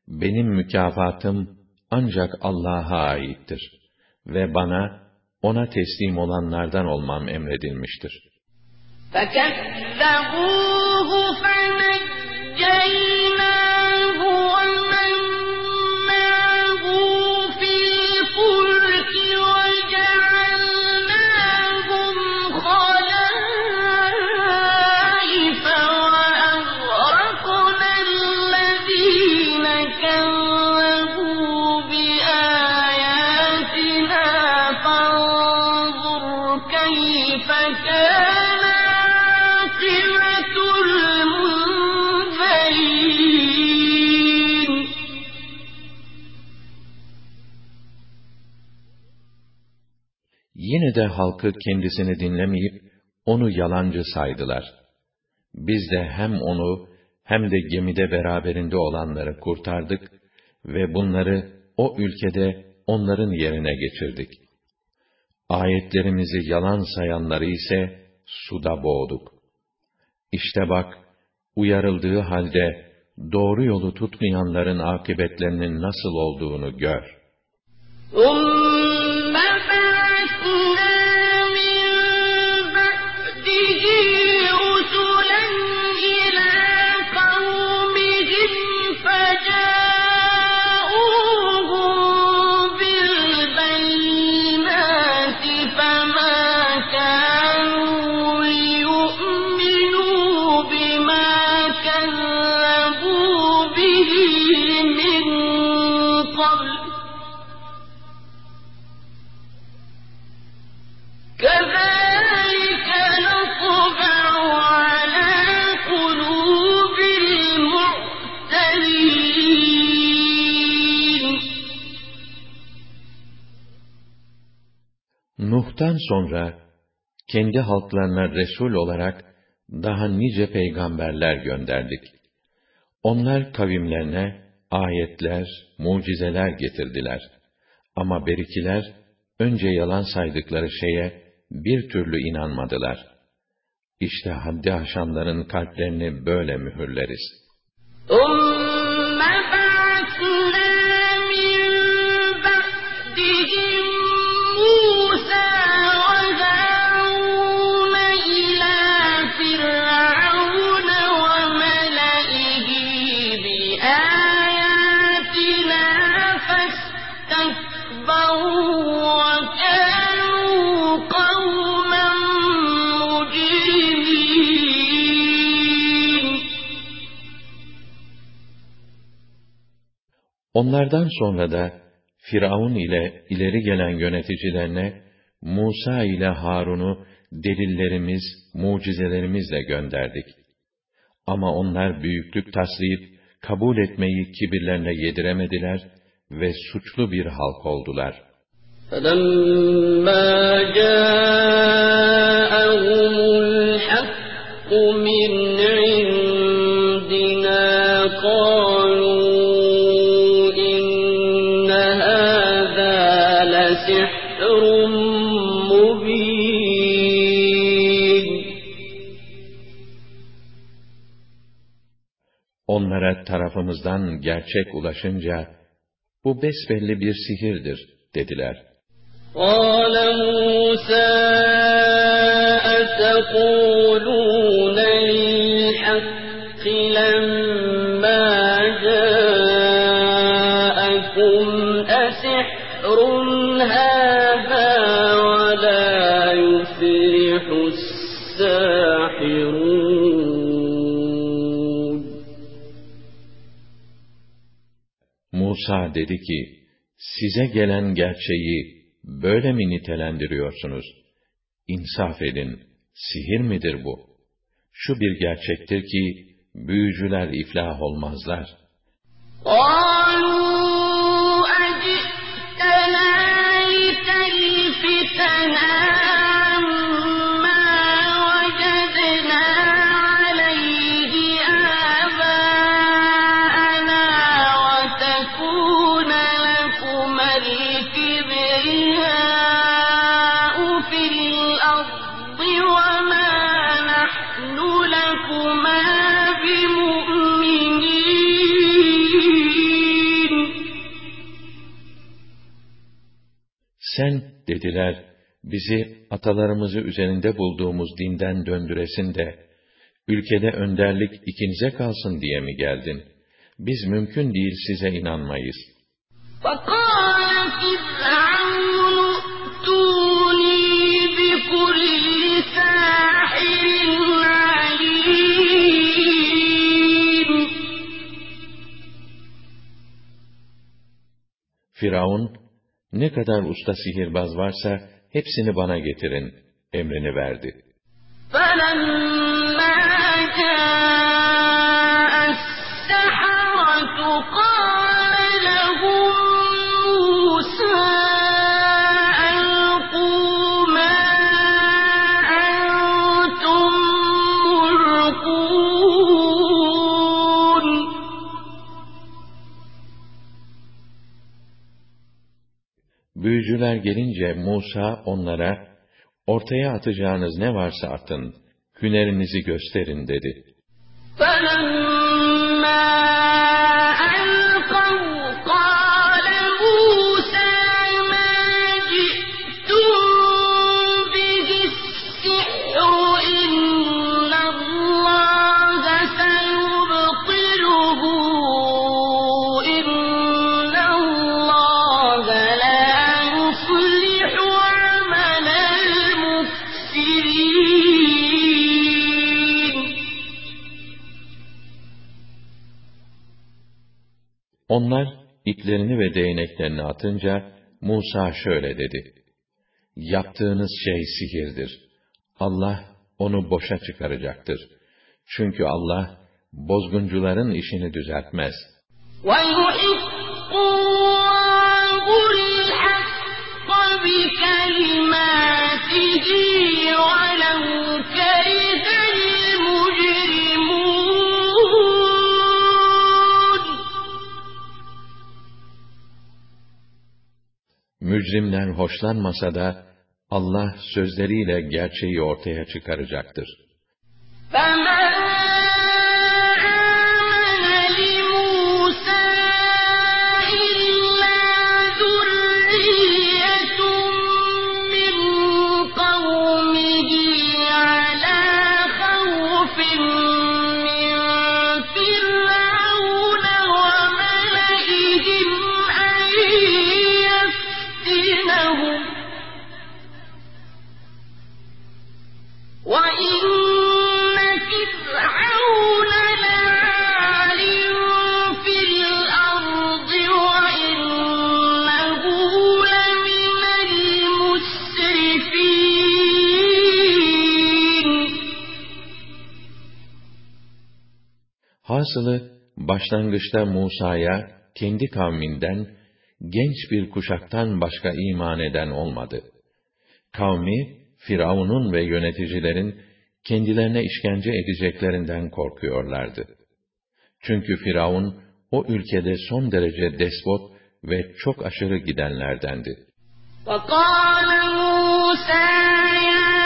Benim mükafatım ancak Allah'a aittir ve bana, ona teslim olanlardan olmam emredilmiştir. فكذبوه فنجيناه Yine de halkı kendisini dinlemeyip, onu yalancı saydılar. Biz de hem onu, hem de gemide beraberinde olanları kurtardık ve bunları o ülkede onların yerine geçirdik. Ayetlerimizi yalan sayanları ise suda boğduk. İşte bak, uyarıldığı halde doğru yolu tutmayanların akıbetlerinin nasıl olduğunu gör. إِلَّا Nuh'tan sonra kendi halklarına resul olarak daha nice peygamberler gönderdik. Onlar kavimlerine ayetler, mucizeler getirdiler. Ama berikiler önce yalan saydıkları şeye bir türlü inanmadılar. İşte haddi aşanların kalplerini böyle mühürleriz. Onlardan sonra da Firavun ile ileri gelen yöneticilerine Musa ile Harun'u delillerimiz, mucizelerimizle gönderdik. Ama onlar büyüklük taslayıp kabul etmeyi kibirlerine yediremediler ve suçlu bir halk oldular. فلما جاءهم الحق من Onlara tarafımızdan gerçek ulaşınca, bu besbelli bir sihirdir, dediler. قال موسى أتقولون Musa dedi ki, size gelen gerçeği böyle mi nitelendiriyorsunuz? İnsaf edin, sihir midir bu? Şu bir gerçektir ki, büyücüler iflah olmazlar. قالوا أجئتنا لتلفتنا sen dediler, bizi atalarımızı üzerinde bulduğumuz dinden döndüresin de, ülkede önderlik ikinize kalsın diye mi geldin? Biz mümkün değil size inanmayız. Firavun, ne kadar usta sihirbaz varsa hepsini bana getirin, emrini verdi. فلما Büyücüler gelince Musa onlara, ortaya atacağınız ne varsa atın, hünerinizi gösterin dedi. iplerini ve değneklerini atınca Musa şöyle dedi. Yaptığınız şey sihirdir. Allah onu boşa çıkaracaktır. Çünkü Allah bozguncuların işini düzeltmez. ويحق الله الحق بكلماته ولو mücrimler hoşlanmasa da Allah sözleriyle gerçeği ortaya çıkaracaktır. Ben Hasılı başlangıçta Musa'ya kendi kavminden genç bir kuşaktan başka iman eden olmadı. Kavmi Firavun'un ve yöneticilerin kendilerine işkence edeceklerinden korkuyorlardı. Çünkü Firavun o ülkede son derece despot ve çok aşırı gidenlerdendi. وقال موسى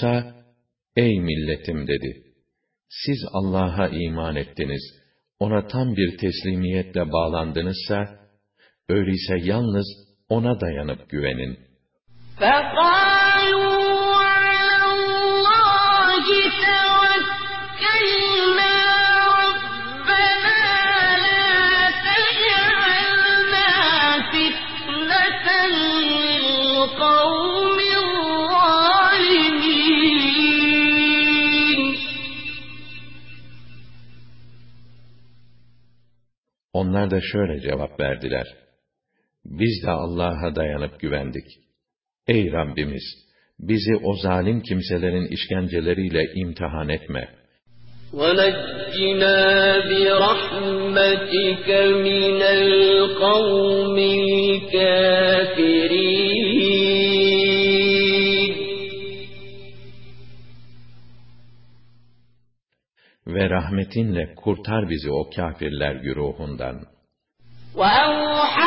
Musa, ey milletim dedi. Siz Allah'a iman ettiniz, ona tam bir teslimiyetle bağlandınızsa, öyleyse yalnız ona dayanıp güvenin. فقالوا Onlar da şöyle cevap verdiler. Biz de Allah'a dayanıp güvendik. Ey Rabbimiz! Bizi o zalim kimselerin işkenceleriyle imtihan etme. ونجنا برحمتك من القوم الكافرين Ve rahmetinle kurtar bizi o kâfirler güruhundan. وأوحينا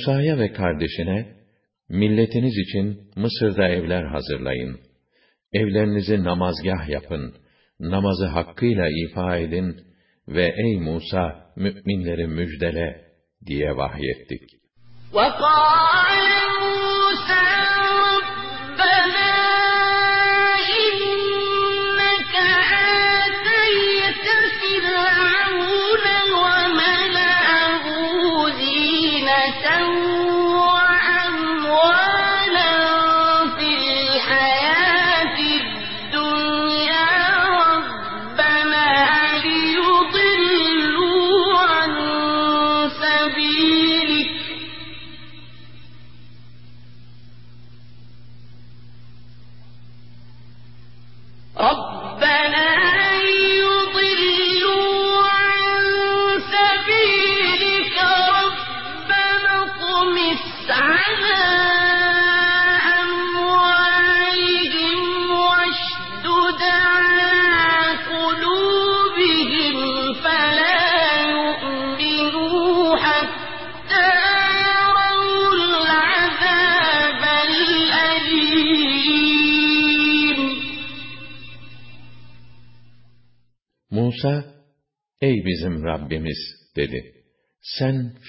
Musa'ya ve kardeşine, milletiniz için Mısır'da evler hazırlayın. Evlerinizi namazgah yapın, namazı hakkıyla ifa edin ve ey Musa, müminleri müjdele diye vahyettik. وقال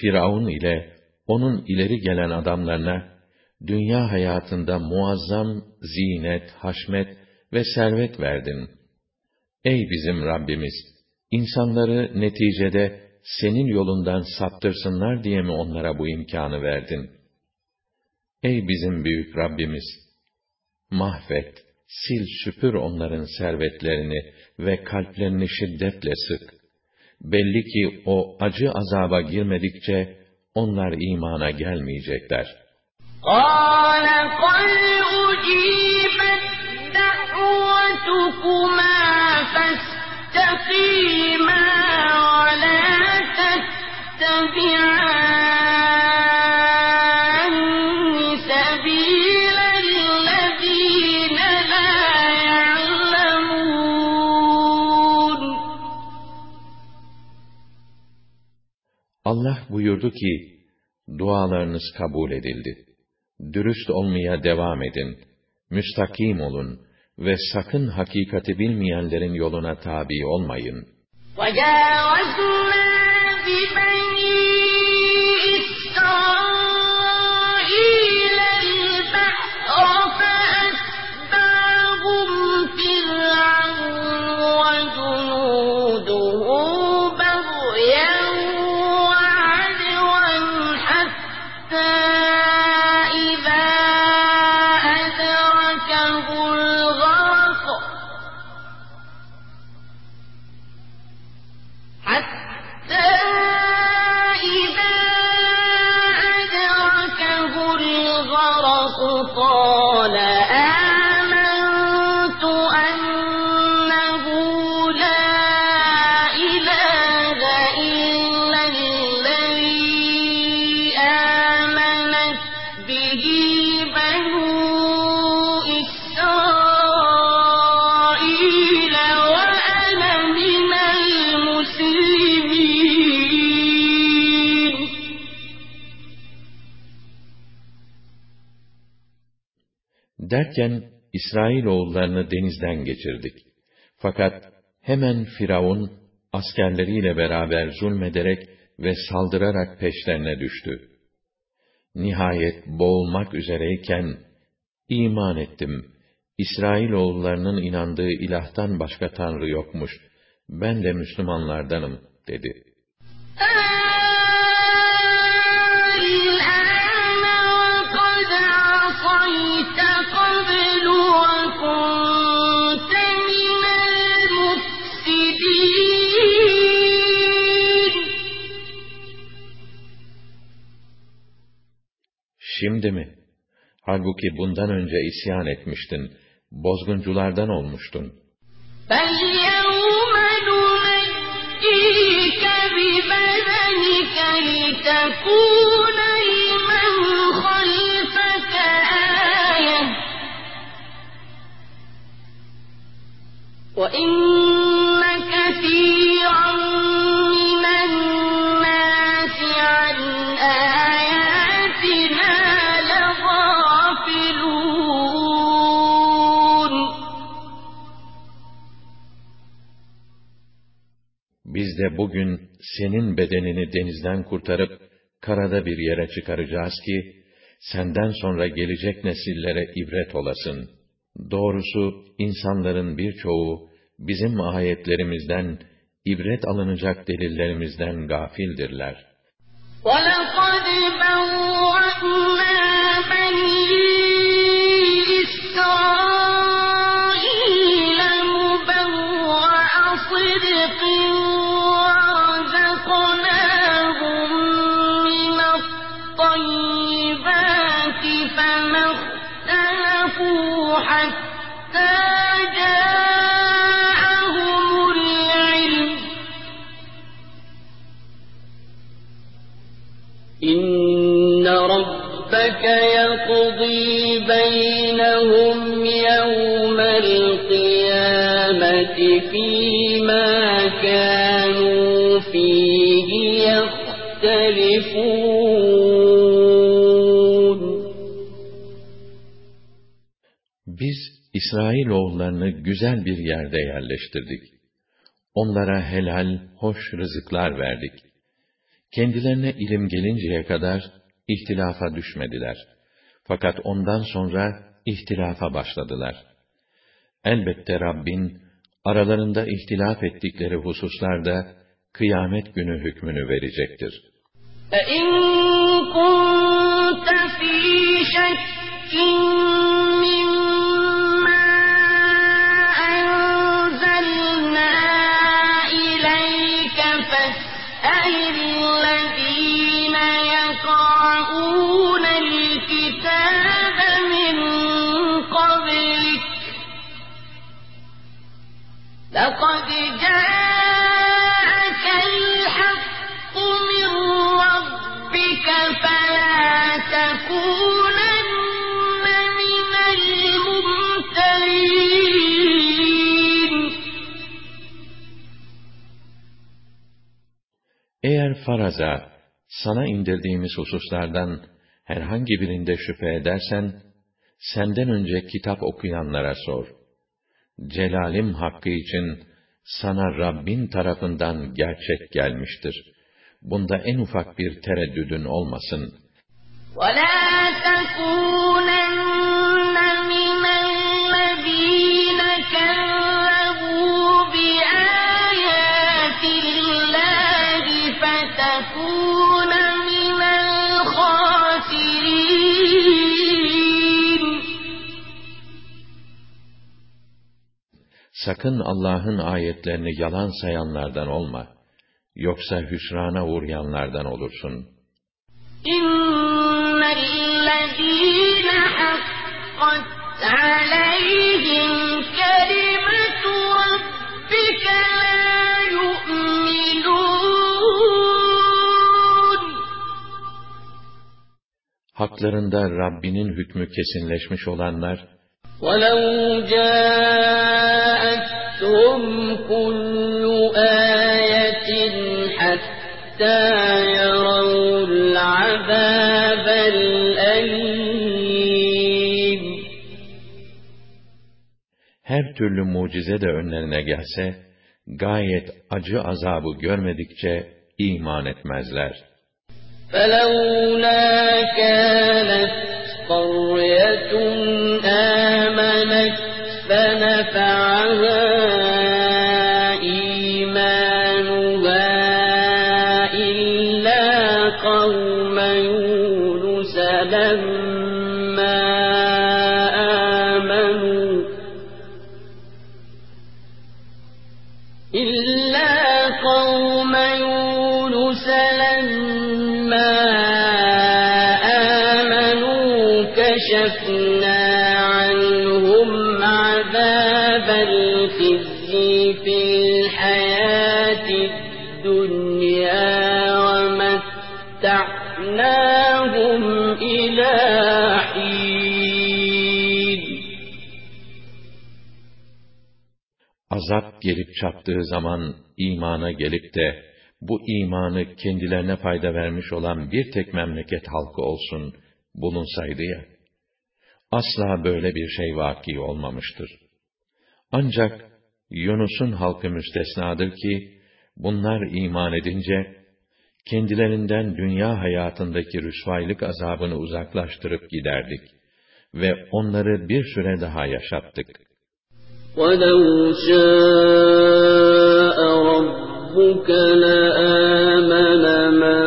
Firavun ile onun ileri gelen adamlarına dünya hayatında muazzam zinet, haşmet ve servet verdin. Ey bizim Rabbimiz! insanları neticede senin yolundan saptırsınlar diye mi onlara bu imkanı verdin? Ey bizim büyük Rabbimiz! Mahvet, sil süpür onların servetlerini ve kalplerini şiddetle sık Belli ki o acı azaba girmedikçe onlar imana gelmeyecekler. قال قد أجيبت دعوتكما فاستقيما ولا تتبعان Allah buyurdu ki, dualarınız kabul edildi. Dürüst olmaya devam edin. Müstakim olun ve sakın hakikati bilmeyenlerin yoluna tabi olmayın. وجاوزنا ببني إسرائيل Derken İsrailoğullarını denizden geçirdik. Fakat hemen Firavun askerleriyle beraber zulmederek ve saldırarak peşlerine düştü. Nihayet boğulmak üzereyken iman ettim. İsrailoğullarının inandığı ilahtan başka tanrı yokmuş. Ben de Müslümanlardanım dedi. Şimdi mi? Halbuki bundan önce isyan etmiştin, bozgunculardan olmuştun. فاليوم ننجيك ببدنك لتكون لمن خلفك آية وإن Biz de bugün senin bedenini denizden kurtarıp karada bir yere çıkaracağız ki senden sonra gelecek nesillere ibret olasın. Doğrusu insanların birçoğu bizim ayetlerimizden, ibret alınacak delillerimizden gafildirler. ولقد بوأنا İsrailoğullarını güzel bir yerde yerleştirdik. Onlara helal, hoş rızıklar verdik. Kendilerine ilim gelinceye kadar ihtilafa düşmediler. Fakat ondan sonra ihtilafa başladılar. Elbette Rabbin, aralarında ihtilaf ettikleri hususlarda, kıyamet günü hükmünü verecektir. فَإِن كُنتَ فِي شَكٍّ faraza, sana indirdiğimiz hususlardan herhangi birinde şüphe edersen, senden önce kitap okuyanlara sor. Celalim hakkı için sana Rabbin tarafından gerçek gelmiştir. Bunda en ufak bir tereddüdün olmasın. وَلَا تَكُونَنَّ Sakın Allah'ın ayetlerini yalan sayanlardan olma. Yoksa hüsrana uğrayanlardan olursun. إِنَّ الَّذِينَ حَقَّتْ عَلَيْهِمْ كَلِمَةُ رَبِّكَ لَا يُؤْمِنُونَ Haklarında Rabbinin hükmü kesinleşmiş olanlar, وَلَوْ جَاءَتْهُمْ كُلُّ آيَةٍ حَتَّىٰ يَرَوْا الْعَذَابَ الْأَلِيمَ her türlü mucize de önlerine gelse, gayet acı azabı görmedikçe iman etmezler. فَلَوْلَا كَانَتْ قَرْيَةٌ آمَنَتْ فَنَفَعَهَا gelip çattığı zaman imana gelip de, bu imanı kendilerine fayda vermiş olan bir tek memleket halkı olsun, bulunsaydı ya, asla böyle bir şey vaki olmamıştır. Ancak Yunus'un halkı müstesnadır ki, bunlar iman edince, kendilerinden dünya hayatındaki rüsvaylık azabını uzaklaştırıp giderdik ve onları bir süre daha yaşattık. وَلَوْ شَاءَ رَبُّكَ لَآمَنَ مَن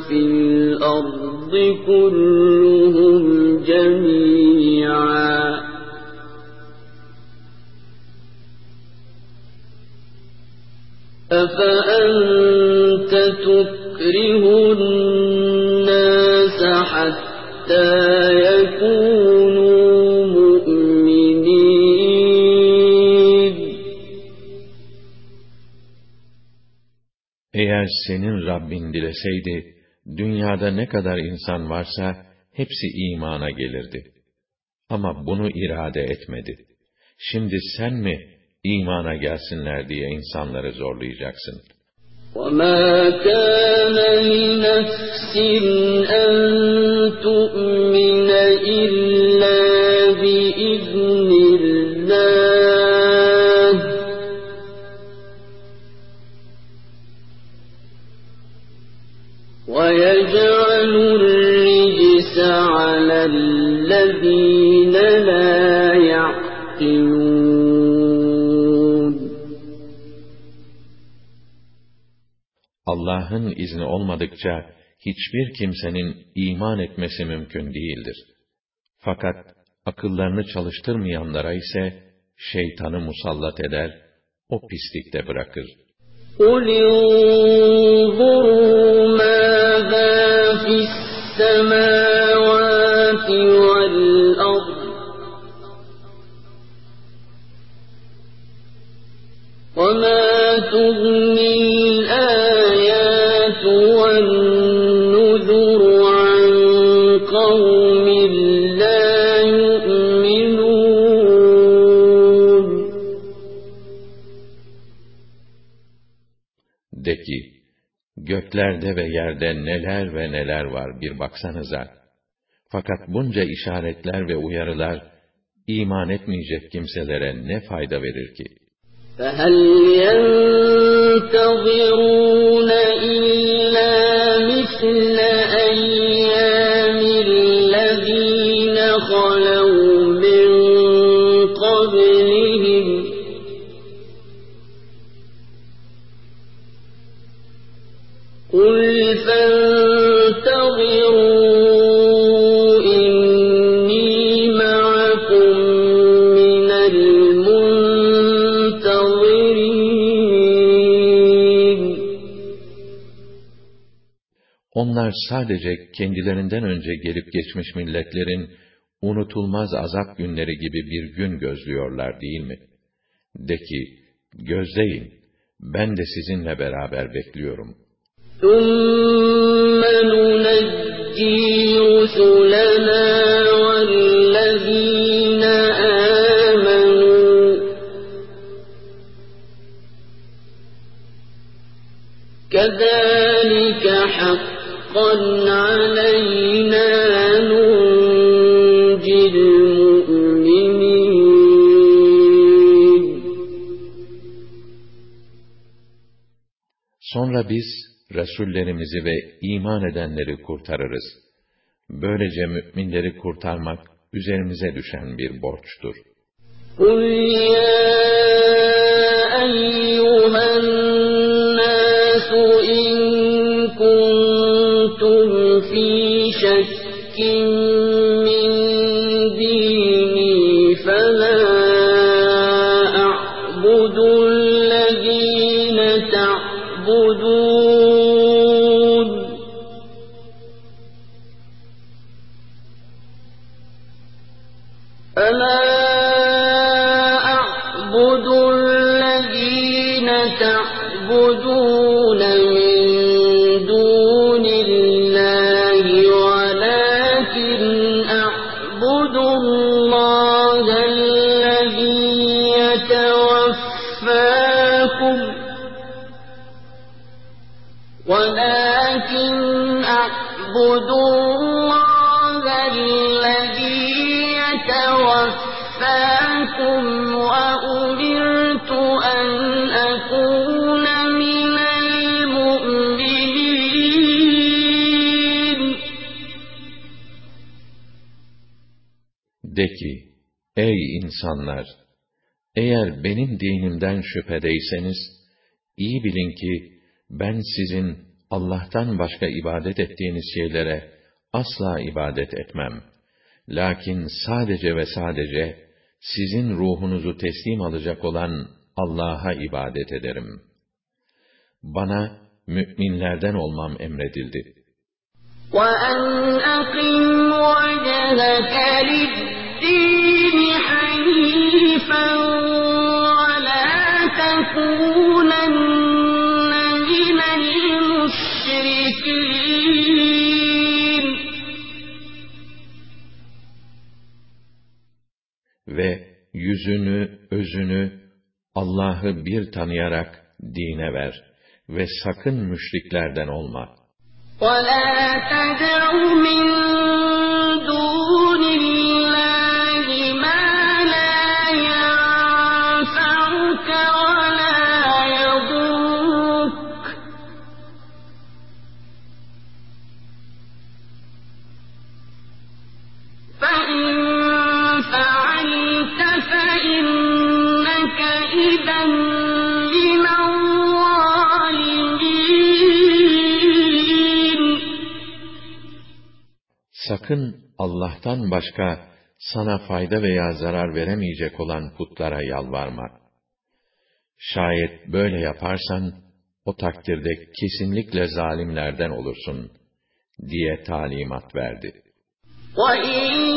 فِي الْأَرْضِ كُلُّهُمْ جَمِيعًا أَفَأَنتَ تُكْرِهُ النَّاسَ حَتَّىٰ Eğer senin Rabbin dileseydi, dünyada ne kadar insan varsa, hepsi imana gelirdi. Ama bunu irade etmedi. Şimdi sen mi imana gelsinler diye insanları zorlayacaksın? وَمَا كَانَ لِنَفْسٍ أَن تُؤْمِنَ إِلَّا بِإِذْنِ Allah'ın izni olmadıkça hiçbir kimsenin iman etmesi mümkün değildir. Fakat akıllarını çalıştırmayanlara ise şeytanı musallat eder, o pislikte bırakır. قُلِ göklerde ve yerde neler ve neler var bir baksanıza. Fakat bunca işaretler ve uyarılar, iman etmeyecek kimselere ne fayda verir ki? فهل ينتظرون إلا مثل Onlar sadece kendilerinden önce gelip geçmiş milletlerin unutulmaz azap günleri gibi bir gün gözlüyorlar değil mi? De ki, gözleyin, ben de sizinle beraber bekliyorum. ثم ننجي رسلنا Sonra biz, Resullerimizi ve iman edenleri kurtarırız. Böylece müminleri kurtarmak, üzerimize düşen bir borçtur. قل يا أيها الناس إن كنتم في شك insanlar! Eğer benim dinimden şüphedeyseniz, iyi bilin ki, ben sizin Allah'tan başka ibadet ettiğiniz şeylere asla ibadet etmem. Lakin sadece ve sadece sizin ruhunuzu teslim alacak olan Allah'a ibadet ederim. Bana müminlerden olmam emredildi. وأن أقم وجهك للدين حنيفا ولا تكونن من المشركين Ve yüzünü, özünü Allah'ı bir tanıyarak dine ver ve sakın müşriklerden olma. ولا تدع من دون Sakın Allah'tan başka sana fayda veya zarar veremeyecek olan putlara yalvarma. Şayet böyle yaparsan, o takdirde kesinlikle zalimlerden olursun, diye talimat verdi. وَإِن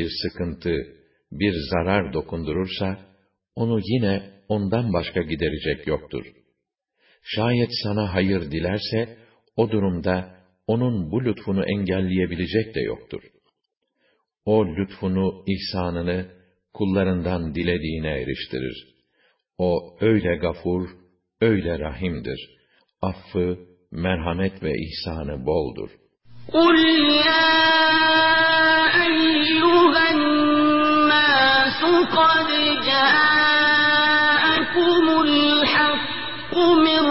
bir sıkıntı, bir zarar dokundurursa, onu yine ondan başka giderecek yoktur. Şayet sana hayır dilerse, o durumda onun bu lütfunu engelleyebilecek de yoktur. O lütfunu, ihsanını kullarından dilediğine eriştirir. O öyle gafur, öyle rahimdir. Affı, merhamet ve ihsanı boldur. قُلْ يَا أَيُّهَا النَّاسُ قَدْ جَاءَكُمُ الْحَقُّ مِنْ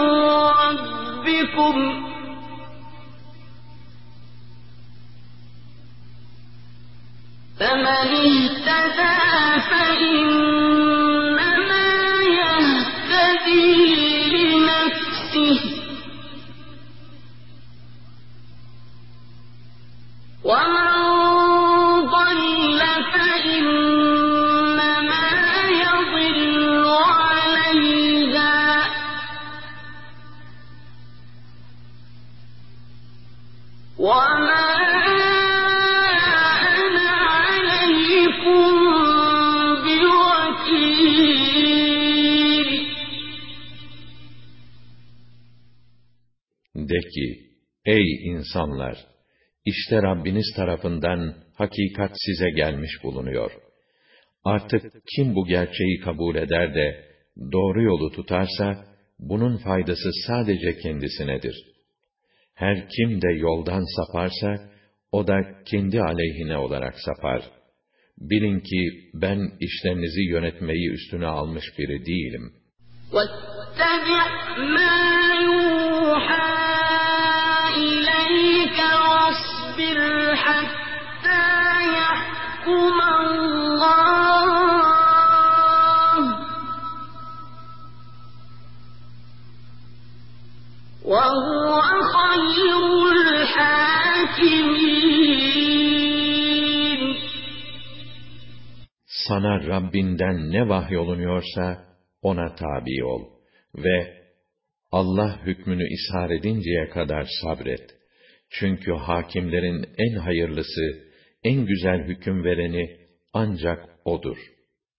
رَبِّكُمْ ۖ فَمَنِ اهْتَدَىٰ فَإِنَّمَا يَهْتَدِي لِنَفْسِهِ ۖ وَمَن De ki, ey insanlar! İşte Rabbiniz tarafından hakikat size gelmiş bulunuyor. Artık kim bu gerçeği kabul eder de doğru yolu tutarsa, bunun faydası sadece kendisinedir. Her kim de yoldan saparsa, o da kendi aleyhine olarak sapar. Bilin ki ben işlerinizi yönetmeyi üstüne almış biri değilim. وَاتَّبِعْ مَا يُوحَىٰ إِلَيْكَ وَاصْبِرْ حَتَّىٰ يَحْكُمَ اللَّهُ ۚ وَهُوَ خَيْرُ الْحَاكِمِينَ Sana Rabbinden ne vahyolunuyorsa ona tabi ol ve Allah hükmünü ishar edinceye kadar sabret. Çünkü hakimlerin en hayırlısı, en güzel hüküm vereni ancak O'dur.